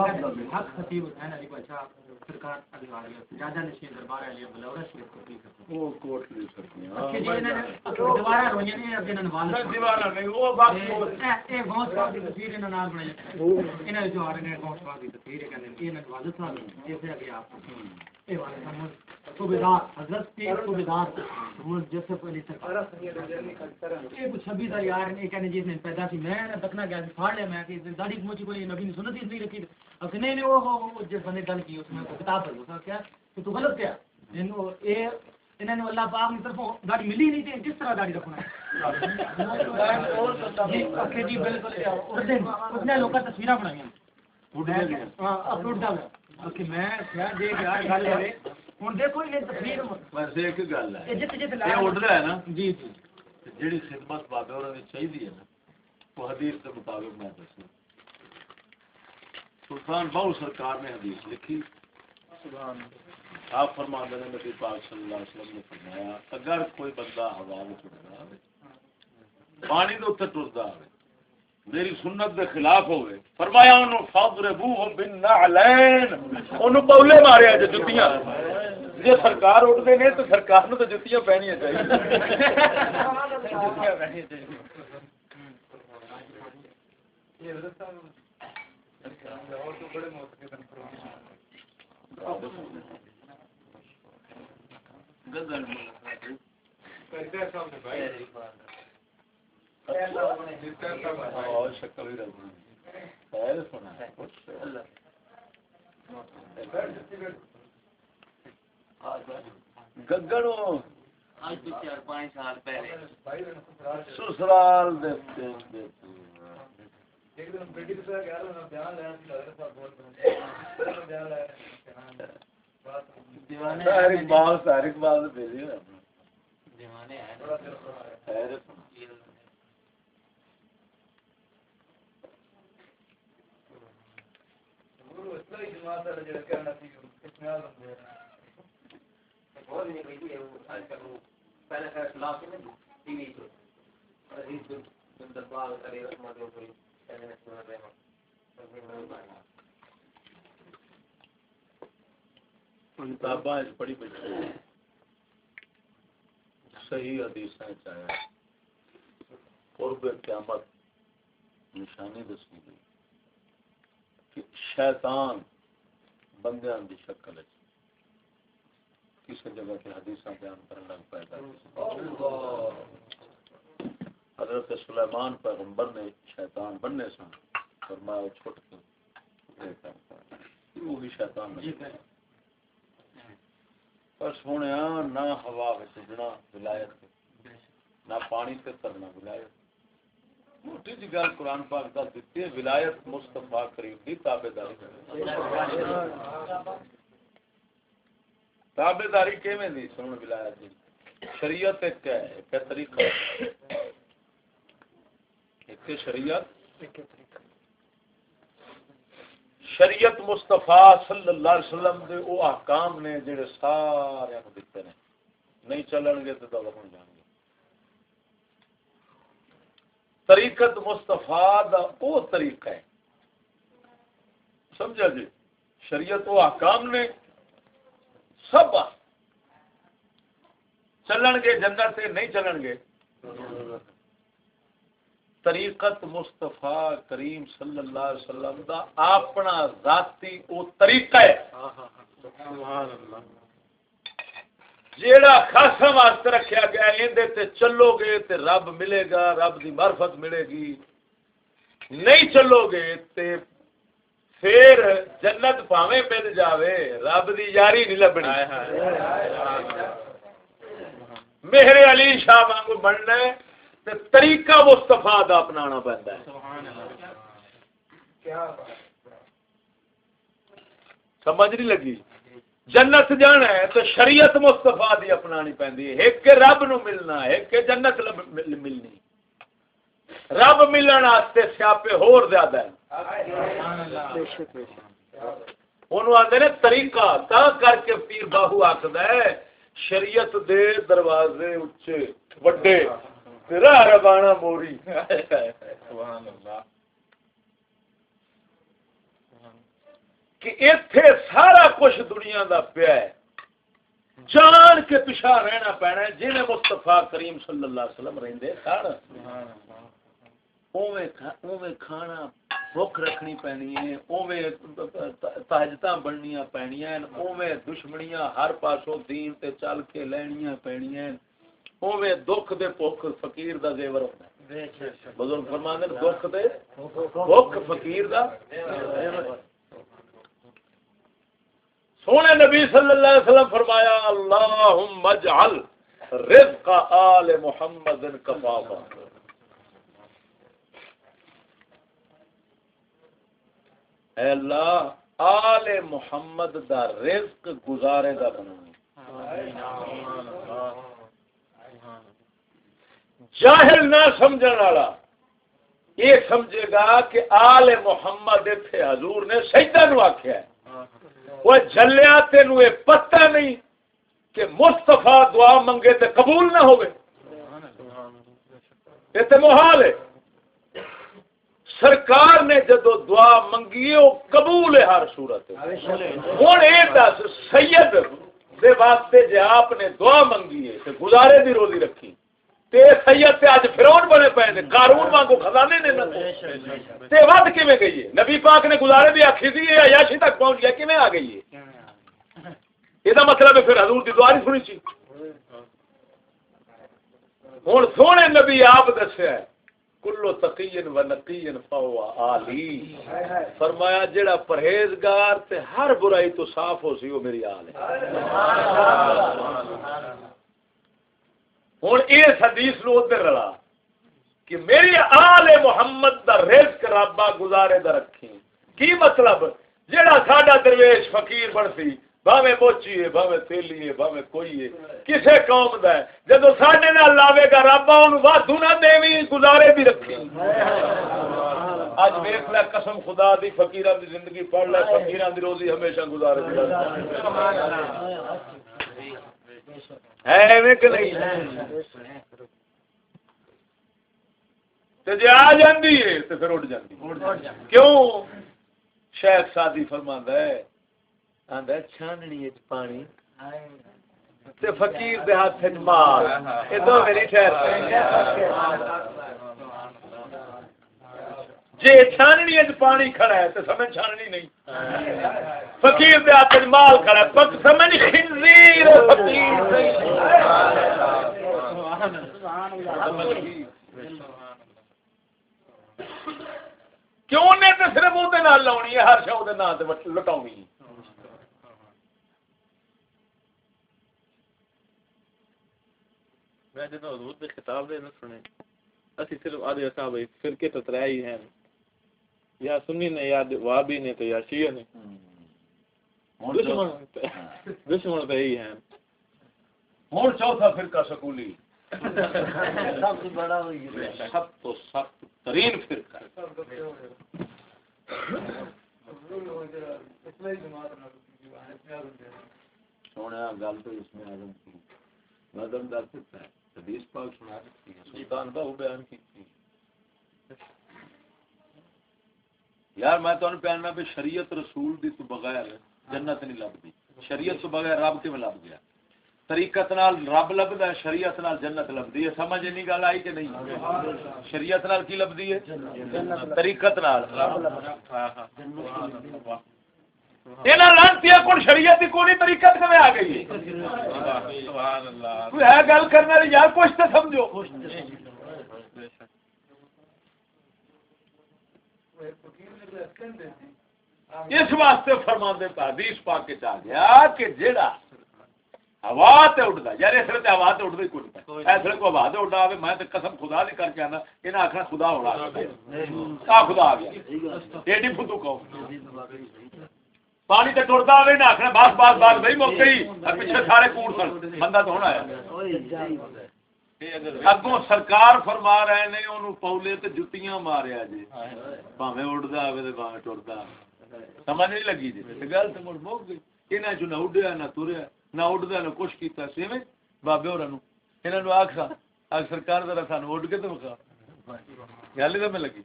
Speaker 5: حق خطیب حسین علی کو اچھا سرکار ادوار راجا نشین دربار علی بلورا شریف کو بھی کرتے
Speaker 4: وہ کوٹ لی سکتی
Speaker 5: اچھا دوبارہ رویاں نے اگے نن وال
Speaker 4: نہیں وہ بات
Speaker 5: اے غوث پاک دی تصویر انہوں نے بنائی انہوں جو آ رہے ہیں غوث پاک دی تصویر ہے کہنے یہ نن صاحب یہ اگے آپ اے والے سمجھ صوبیدار حضرت کے صوبیدار وہ جیسے علی سرکار یہ کچھ چھبی دا یار نے کہنے جس نے پیدا سی میں نے تکنا گیا پھاڑ لیا میں کہ داڑھی مچھی کوئی نبی نے سنت ہی نہیں رکھی۔ اب کہ نہیں نہیں وہ وہ جس بندے گل کی اس میں کتاب پڑھ لو کیا کہ تو غلط کیا۔ انہوں اے انہوں نے اللہ پاک کی طرفوں داڑھی ملی نہیں تھی کس طرح داڑھی رکھنا جی اوکے جی بالکل۔ اس نے ہاں اپلوڈ دا جی جی
Speaker 1: جیڑی خدمت بابے اور چاہیے نا وہ حدیث کے مطابق میں دسوں سلطان باؤ سرکار نے حدیث لکھی آپ فرما نے نبی پاک صلی اللہ علیہ وسلم نے فرمایا اگر کوئی بندہ ہوا میں ٹرتا پانی کے اتنے ٹرتا میری سنت دے خلاف ہوئے۔ فرمایا انہوں فضربوہ بالنعلین۔ انہوں بولے مارے جو جتیاں۔ جی سرکار اٹھتے نے تو سرکار نو تو جتیاں جتیاں پہنیا چاہیے۔ اور
Speaker 3: چار پانچ سال پہلے
Speaker 1: سسرال اقبال بھیجی نا
Speaker 3: دیوانے ہیں
Speaker 1: خیر سنا
Speaker 3: پہلے خیر خلاف سے نہیں ٹی وی پہ عزیز بن دربار کرے رحمت ہو کوئی کہنے نے سنا رہے
Speaker 1: کتاباں پڑھی بیٹھی صحیح حدیث چاہیا قرب قیامت نشانی دسی گئی۔ کہ شیطان بندیاں دی شکل ہے۔ کسی جگہ کے حدیث بیان کرنے لگ پیدا حضرت سلیمان پیغمبر نے شیطان بننے سن فرمایا وہ چھوٹ کے وہی شیطان بن پر سونے نہ ہوا چڑنا ولایت نہ پانی سے کرنا ولایت۔ موٹی جی گل قرآن پاک دس دیتی ہے، ولایت مستفا کریم کی تابے داری تابے داری کیویں دی سن ولایت دی؟ شریعت ایک ہے، ایک طریقہ۔ ایک شریعت۔ شریعت مستفا صلی اللہ علیہ وسلم دے، او احکام نے جڑے سارے نو دتے نے۔ نہیں چلن گے تو دور ہو جان گے طریقت مستفا دا او طریقہ ہے۔ سمجھا جی؟ شریعت او احکام نے سب چلن گے، جنت سے نہیں چلن گے۔ طریقت مصطفیٰ کریم صلی اللہ علیہ وسلم دا اپنا ذاتی او طریقہ ہے۔ سبحان اللہ۔ جیڑا خاصا واسطے رکھیا گیا اندے تے چلو گے تے رب ملے گا رب دی معرفت ملے گی۔ نہیں چلو گے تے پھر جنت پاویں مل جاوے رب دی یاری نہیں لبنی۔ میرے علی شاہ وانگو بننا ہے تے طریقہ مستفا دا اپنانا ہے۔ سمجھ نہیں لگی؟ جنت جانا ہے تو شریعت مستفا دی اپنانی پہندی ہے۔ ایک رب نو ملنا ایک جنت ملنی۔ رب ملن واسطے سیاپے ہور زیادہ ہے انہوں آدھے نے طریقہ تا کر کے پیر باہو آخد ہے، شریعت دے دروازے اچے، وڈے تیرا ربانا موری۔ کہ ایتھے سارا کچھ دنیا دا پیا ہے۔ جان کے پیچھا رہنا پینا ہے۔ جنہیں مصطفیٰ کریم صلی اللہ علیہ وسلم رہندے اوویں کھانا بھوک رکھنی پینی ہے۔ اوویں تہجتاں بننیاں پینیاں ہیں۔ اوویں دشمنیاں ہر پاسوں دین تے چل کے لینیاں پینیاں ہیں۔ اوویں دکھ دے بھوک فقیر دا زیور ہوندا ہے۔ بزرگ فرماندے دکھ دے بھوک فقیر دا۔ سونے نبی صلی اللہ علیہ وسلم فرمایا، اللہم اجعل رزق آل محمد کفافا. اے اللہ، آل محمد دا رزق گزارے دا بنا جاہل نہ سمجھن والا، یہ سمجھے گا کہ آل محمد اتنے حضور نے سجدہ نو آخیا ہے۔ وہ جلیا تین پتہ نہیں کہ مستفا دعا منگے تے قبول نہ ہوگی یہ تو محال ہے۔ سرکار نے جدو دعا منگی وہ قبول ہے ہر صورت۔ ہوں یہ دس، سید دے واسطے جے آپ نے دعا منگی ہے گزارے دی روزی رکھی۔ تے سید تے اج فرعون بنے پے نے، قارون وانگو خزانے نے نہ تے ود کیویں گئی ہے؟ نبی پاک نے گزارے دی آکھی سی عیاشی تک پہنچ گیا، کیویں آ گئی ہے؟ یہ مطلب ہے پھر حضور دی دعا نہیں سنی سی ہوں سونے نبی آپ دسیا ہے، کلو تقین و نقین فوا علی فرمایا، جڑا پرہیزگار تے ہر برائی تو صاف ہو سی، وہ میری آل ہے۔ ہوں اس حدیث نو ادھر رلا کہ میری آل محمد دا رزق رابا گزارے دا رکھی کی مطلب؟ جڑا ساڈا درویش فقیر بنسی بھاوے موچی ہے بھاوے تیلی ہے بھاوے کوئی ہے۔ کسے قوم دا ہے۔ جدو ساڈے نال لاوے گا رابا، اونوں وادو نہ دیوی گزارے بھی رکھی اج ویکھ لے قسم خدا دی فقیراں دی زندگی پڑھ لے فقیراں دی روزی ہمیشہ گزارے دی سبحان اللہ ہے کہ نہیں؟ تے جے جی آ جاندی ہے تے پھر اٹھ جاندی کیوں؟ شیخ سادی فرماندا ہے آندا چھاننی وچ پانی تے فقیر دے ہاتھ وچ مال اے دو میری ٹھہر جے چھاننی پانی کھڑا ہے تے سمجھ چھاننی نہیں۔ فقیر دے ہاتھ مال کھڑا ہے پک سمجھ خنزیر فقیر کیوں نے تے صرف وہ نال لاونی ہے، ہر شے وہ نام تے لٹاونی ہے۔
Speaker 3: میں جدو حضور دے خطاب دے نہ سنے، اسی صرف آدھے صاحب فرقے تو ترے ہی ہیں۔ یا سنی نے یا وابی نے تو یا شیعہ نے۔ دشمن دشمن تو یہی ہیں۔
Speaker 1: ہوں چوتھا فرقہ سکولی۔
Speaker 5: سب سے بڑا
Speaker 1: سب تو سخت ترین فرقہ۔ سونے گل تو اس میں اعظم کی۔ سکتا ہے۔ حدیث پاک سنا سکتی ہے سلطان بہو بیان کی تھی۔ یار میں تو پہننا بھی شریعت رسول دی تو بغیر جنت نہیں لبدی شریعت تو بغیر رب کے لب گیا؟ طریقت نال رب لبدا ہے، شریعت نال جنت لبدی ہے۔ سمجھ نہیں گل آئی کہ نہیں؟ شریعت نال کی لبدی ہے؟ طریقت نال۔ انہاں لانتیاں کون شریعت دی کونی طریقت کیویں آ گئی ہے؟
Speaker 3: سبحان اللہ
Speaker 1: کوئی ہے گل کرنے یار کچھ تو سمجھو۔ اس واسطے فرما دے حدیث پاک کے آ گیا کہ جیڑا ہوا تے اڑدا یار اس تے ہوا تے اڑدا ہی کوئی نہیں۔ اس کو ہوا تے اڑدا آوے میں تے قسم خدا دی کر کے آنا انہاں آکھنا خدا ہونا کا خدا آ گیا۔ ایڈی فدو کو پانی تے ٹردا آوے نہ آکھنا بس بس بس بھائی اور پیچھے سارے کوڑ سن۔ بندہ تو ہونا ہے اگوں سرکار فرما رہے نے اونوں پاولے تے جُتیاں ماریا جی بھاویں اڑدا آوے تے بھاویں ٹردا سمجھ نہیں لگی جی تے گل تے مڑ موک گئی انہاں چ نہ اڈیا نہ تریا نہ اڈدا نہ کچھ کیتا سیویں بابے ہوراں نو انہاں نو آکھا اگ سرکار ذرا سانو اڈ کے تے وکھا گل تے میں لگی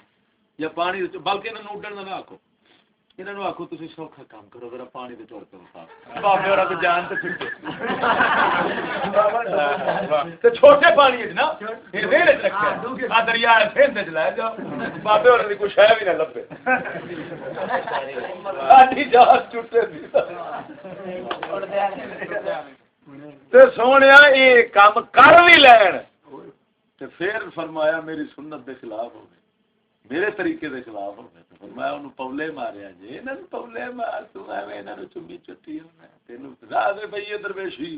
Speaker 1: یا پانی بلکہ انہاں نو اڈن دا نہ آکھو انہاں نو آکھو تسی سوکھا کام کرو ذرا پانی تے ٹور کرو بابے اور جان تے چھٹے چھوٹے پانی نا دریا پھر تے چلا جاؤ بابے اور دی کوئی شے بھی نہ لبے ساڈی جہاز ٹوٹے دی تے سونیا اے کام کر بھی لین پھر فرمایا میری سنت دے خلاف ہو میرے طریقے دے خلاف ہو گئے تے فرمایا، انہوں پولے ماریا جی انہاں نوں پولے مار، تو ایویں انہاں نوں چمی چٹی ہونا تینوں راہ دے پئی درویشی۔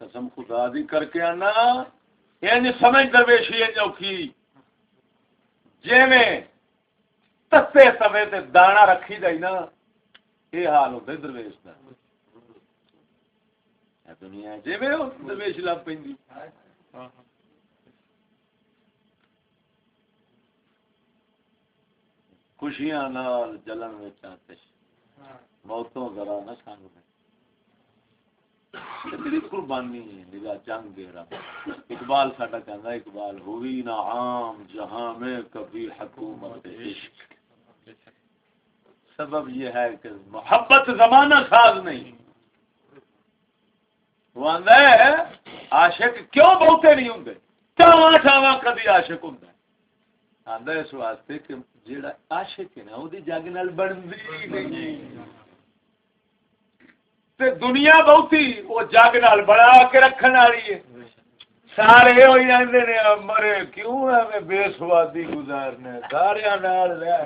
Speaker 1: قسم خدا دی کر کے آنا۔ انج سمجھ درویشی انج اوکھی۔ جویں تتے سمے تے دانا رکھی جائی نا یہ حال ہوتا ہے درویش کا دنیا جی میں درویش لب پہ خوشیاں نال جلن میں آتش موتوں ذرا نہ سنگ میں میری قربانی ہے میرا جنگ ہے رب اقبال ساڈا کہندا اقبال ہوئی نہ عام جہاں میں کبھی حکومت عشق سبب یہ ہے کہ محبت زمانہ ساز نہیں وہ آندا ہے عاشق کیوں بہتے نہیں ہوں ٹاواں ٹاواں کدی عاشق ہوں آندا اس واسطے کہ جیڑا عاشق ہے نا وہ جگ نال بنتی نہیں۔ تے دنیا بہتی وہ جگ نال بنا کے رکھن والی ہے۔ سارے ہوئی جاندے نے مرے، کیوں ہے بے سوادی گزارنے؟ سارے نال رہ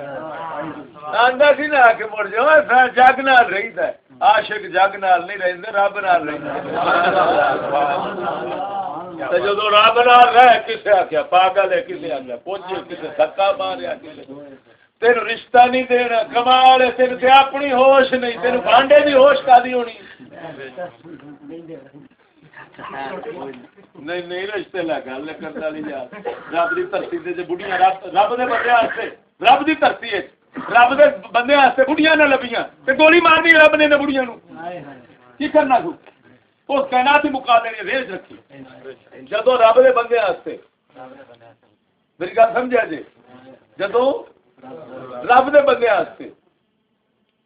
Speaker 1: آندا سی نا کہ مڑ جاؤ ایسا جگ نال رہیدا ہے۔ عاشق جگ نال نہیں رہندے، رب نال رہندے تے جدو رب نال رہ کسے آکھیا؟ پاگل ہے کسے آکھیا؟ پوچھے کسے دھکا ماریا کسے تین رشتہ نہیں دینا کمال ہے تین تے اپنی ہوش نہیں تین بانڈے دی ہوش کا دی ہونی؟ نہیں نہیں رشتے لا گل یار رب دی دھرتی تے جے رب رب دے بندے واسطے رب دی دھرتی ہے۔ رب دے بندے واسطے نہ لبیاں تے گولی مارنی رب نے نو کی کرنا تو اس کائنات ہی مکا دینی ریج رکھی۔ جدو رب دے بندے واسطے۔ میری گل سمجھا جی؟ جدو رب دے بندے واسطے۔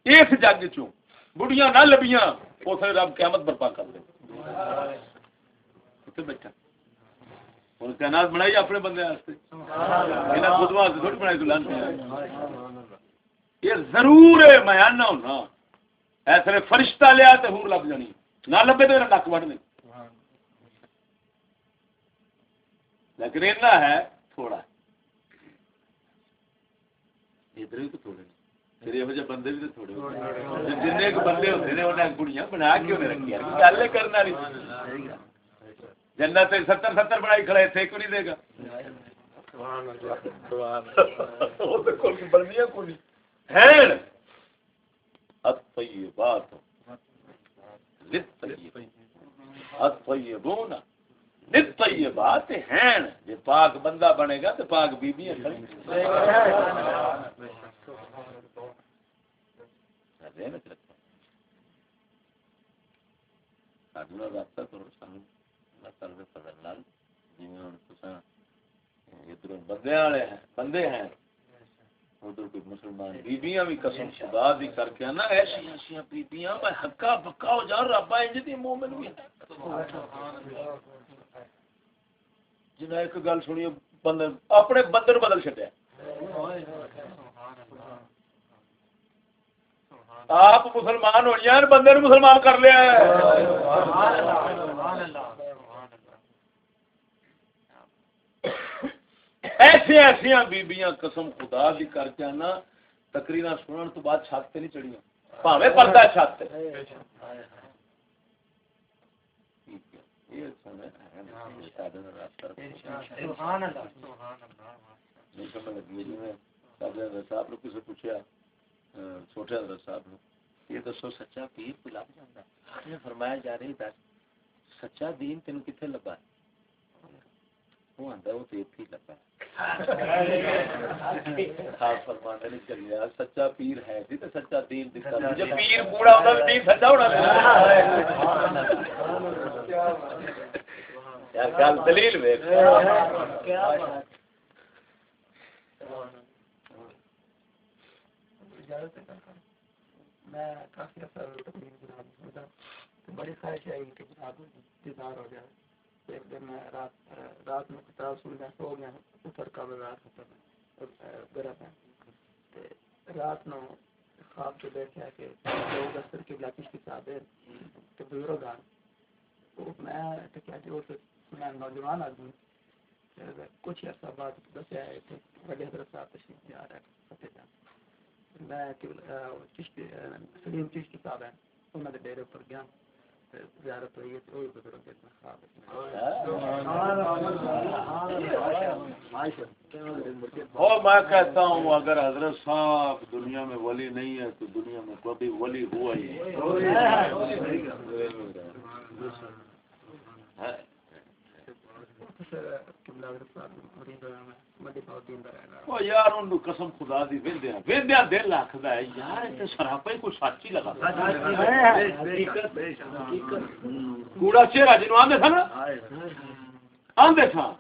Speaker 1: اس جگ چوں بڑھیاں نہ لبیاں، اسے رب قیامت برپا کر دے۔ بیٹھا۔ ہوں تعینات بنائی جی اپنے بندے واسطے۔ یہاں خود واسطے تھوڑی بنائی تو لانتی یہ ضرور ہے، میں آنا ہونا۔ ایسے فرشتہ لیا تو ہوں لب جانی۔ نہ لبے تو نک دیں لیکن اتنا ہے تھوڑا ادھر بھی تو تھوڑے پھر یہ بندے بھی تو تھوڑے جن ایک بندے ہوتے ہیں انہیں کڑیاں بنا کے انہیں رکھی گل کرنے والی جنت ستر ستر بنائی کھڑے تھے کیوں نہیں دے گا بات بات ہیں. جی پاک بندہ بنے گا تو پاک بیبیاں رابطہ کرو سانو. بندے والے ہیں، بندے ہیں. ادھر کوئی مسلمان بیبیاں بھی قسم خدا دی کر کے نا ایسی ایسی بیبیاں میں ہکا پکا ہو جا رب انج دی مومن بھی۔ ایک گل سنی بندے اپنے بندے بدل چڈیا آپ مسلمان ہو جان بندے مسلمان کر لیا۔ ایسی ایسا بیبیاں قسم خدا دی کر کے آنا تقریر سنن تو بعد چھت سے نہیں چڑھیا پاوے پردہ چھت صاحب نے کسی پوچھا چھوٹے حضرت صاحب نے یہ دسو سچا پیر کو لب جانا فرمایا جا رہی دس۔ سچا دین تین کتنے لبا وہ آتا وہ تو اتنے لبا فرمانے نہیں چلیا سچا پیر ہے سچا دین پیر کوڑا سچا ہونا یار گل دلیل
Speaker 6: میں کافی عرصہ بڑی خواہش ہے کہ جناب دیدار ہو جائے۔ ایک دن میں رات رات میں کتاب سن گیا سو گیا اوپر کا رات ختم گرم ہے رات نو خواب جو دیکھا کہ لوگ اثر کے بلاکش کی صاحب تو بزرگ آن تو میں تو کیا جو میں نوجوان آدمی۔ کچھ عرصہ بعد دسیا ہے کہ بڑے حضرت صاحب تشریف جا رہا ہے فتح جان۔ میں چشتی سلیم چشتی صاحب ہیں، انہوں نے ڈیرے پر گیا۔ زیارت ہوئی ہے تو وہی بزرگ اتنا خواب
Speaker 1: اور میں کہتا ہوں، اگر حضرت صاحب دنیا میں ولی نہیں ہے، تو دنیا میں کبھی ولی ہوا ہی ہے۔ یار ان کو قسم خدا دی ویندیا ویندیا دل آخدا ہے یار تے سراپا ہی کوئی سچ ہی لگا کوڑا چہرہ جنوں آندے تھا نا آندے تھا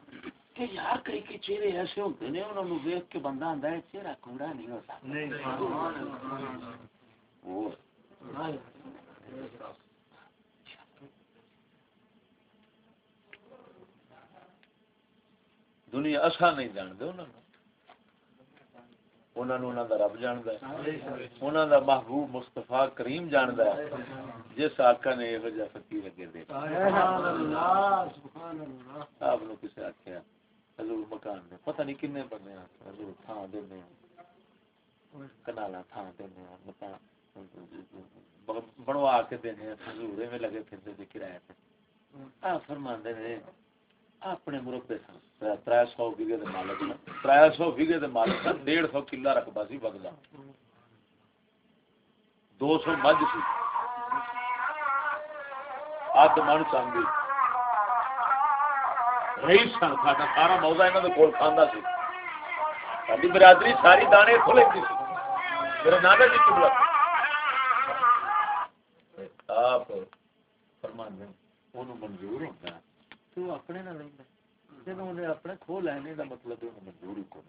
Speaker 1: کہ یار کئی کے چہرے ایسے ہوتے نے انہوں نے دیکھ کے بندہ آندا ہے چہرہ کوڑا نہیں ہو سکتا۔ دنیا اصا نہیں جانتے انہوں نے نے دا رب جاندا ہے۔ انہوں دا محبوب مصطفیٰ کریم جاندا ہے۔ جس آقا نے یہ جا فقیر اگے دے آپ نے کسے آخیا حضور مکان دے پتہ نہیں کنے بنے ہیں حضور تھان دینے ہیں کنالا تھان ہیں مکان بنوا کے دینے ہیں حضور میں لگے پھر دے کرایہ پہ۔ آ فرماندے نے اپنے مربے سن۔ تر سو بیگے دے مالک نے تر سو بیگے دے مالک سن۔ ڈیڑھ سو کلا رقبہ سی بگلا دو سو مجھ سی۔ اد من چاندی۔ رہی سن ساڈا سارا موضا انہوں نے کول کھانا سی۔ ساری برادری ساری دانے اتوں لگتی سی۔ میرے نانا جی چبلا آپ فرمانے انہوں منظور ہوتا ہے۔ تو اپنے نہ لینا انہیں اپنے کھو لینے دا مطلب انہیں منظور ہی کو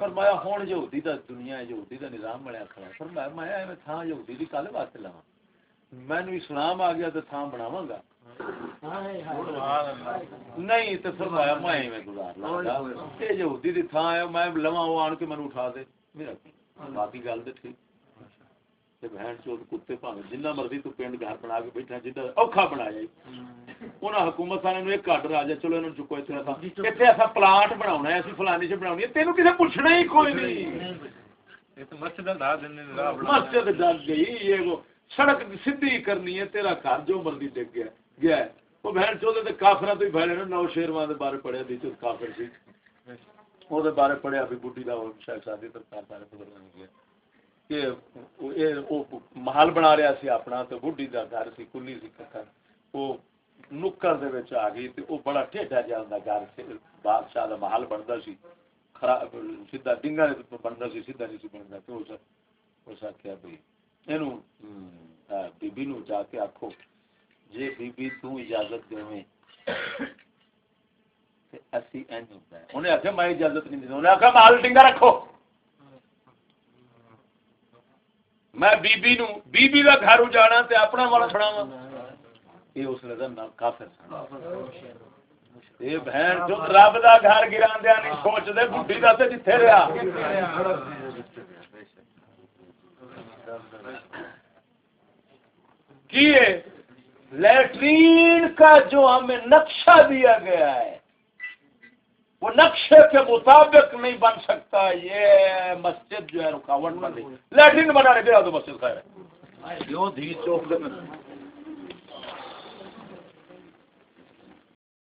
Speaker 1: فرمایا ہون یہودی دا دنیا یہودی دا نظام بنیا کھڑا۔ فرمایا میں ایویں تھاں یہودی دی کالے واسطے لاواں۔ مینوں اسلام آ گیا تے تھاں بناواں گا۔ نہیں تو فرمایا میں ایویں گزار لاں اے یہودی دی تھاں ہے میں لواں او آن کے مینوں اٹھا دے۔ میرا باقی گل تے ٹھیک۔ تے بہن چوت کتے پاویں جنہ مرضی تو پنڈ گھر بنا کے بیٹھا جنہ اوکھا بنایا انہاں حکومت والے نو ایک گھر راجا چلو انہاں چکو ایتھے اساں ایتھے اساں پلانٹ بناونا ہے اسی فلانی سے بناونی ہے تینوں کسے پوچھنا ہی کوئی نہیں
Speaker 3: یہ تو مسجد راہ
Speaker 1: گئی یہ وہ سڑک سیدھی کرنی ہے تیرا گھر جو مرضی ڈگ گیا گیا ہے وہ بہن چودے تے کافراں تو ہی بھڑے نو شیرواں دے بارے پڑھیا دی کافر سی او دے بارے پڑھیا بڈھی دا سرکار نے کیا کہ محل بنا رہا سی اپنا، تو بڈھی دا گھر سی، کلی سی کھر وہ نکر دے وچ آ گئی تے او بڑا ٹھیڈا جا ہوندا گھر سی، بادشاہ دا محل بندا سی۔ خراب سیدھا ڈنگا نے بندا سی، سیدھا نہیں سی بندا تے اس اس آکھیا بھئی، اینو بی بی نو جا کے آکھو۔ جے بی بی تو اجازت دیویں، تے اسی اینج ہوندا ہے انہیں آکھیا میں اجازت نہیں دیندا، انہیں آکھیا محل ڈنگا رکھو۔ میں بی بی نو بی بی دا گھر اجاڑا تے اپنا والا چھڑاواں۔ یہ اس نے نہ کافر سن۔ یہ بہن، جو رب دا گھر گراندیا نہیں سوچ دے بڈھی دا تے جتھے رہیا۔ کی لیٹرین کا جو ہمیں نقشہ دیا گیا ہے۔ وہ نقشے کے مطابق نہیں بن سکتا، یہ مسجد جو ہے رکاوٹ بن رہی لیٹرین رہے گیا تو مسجد خیر ہے۔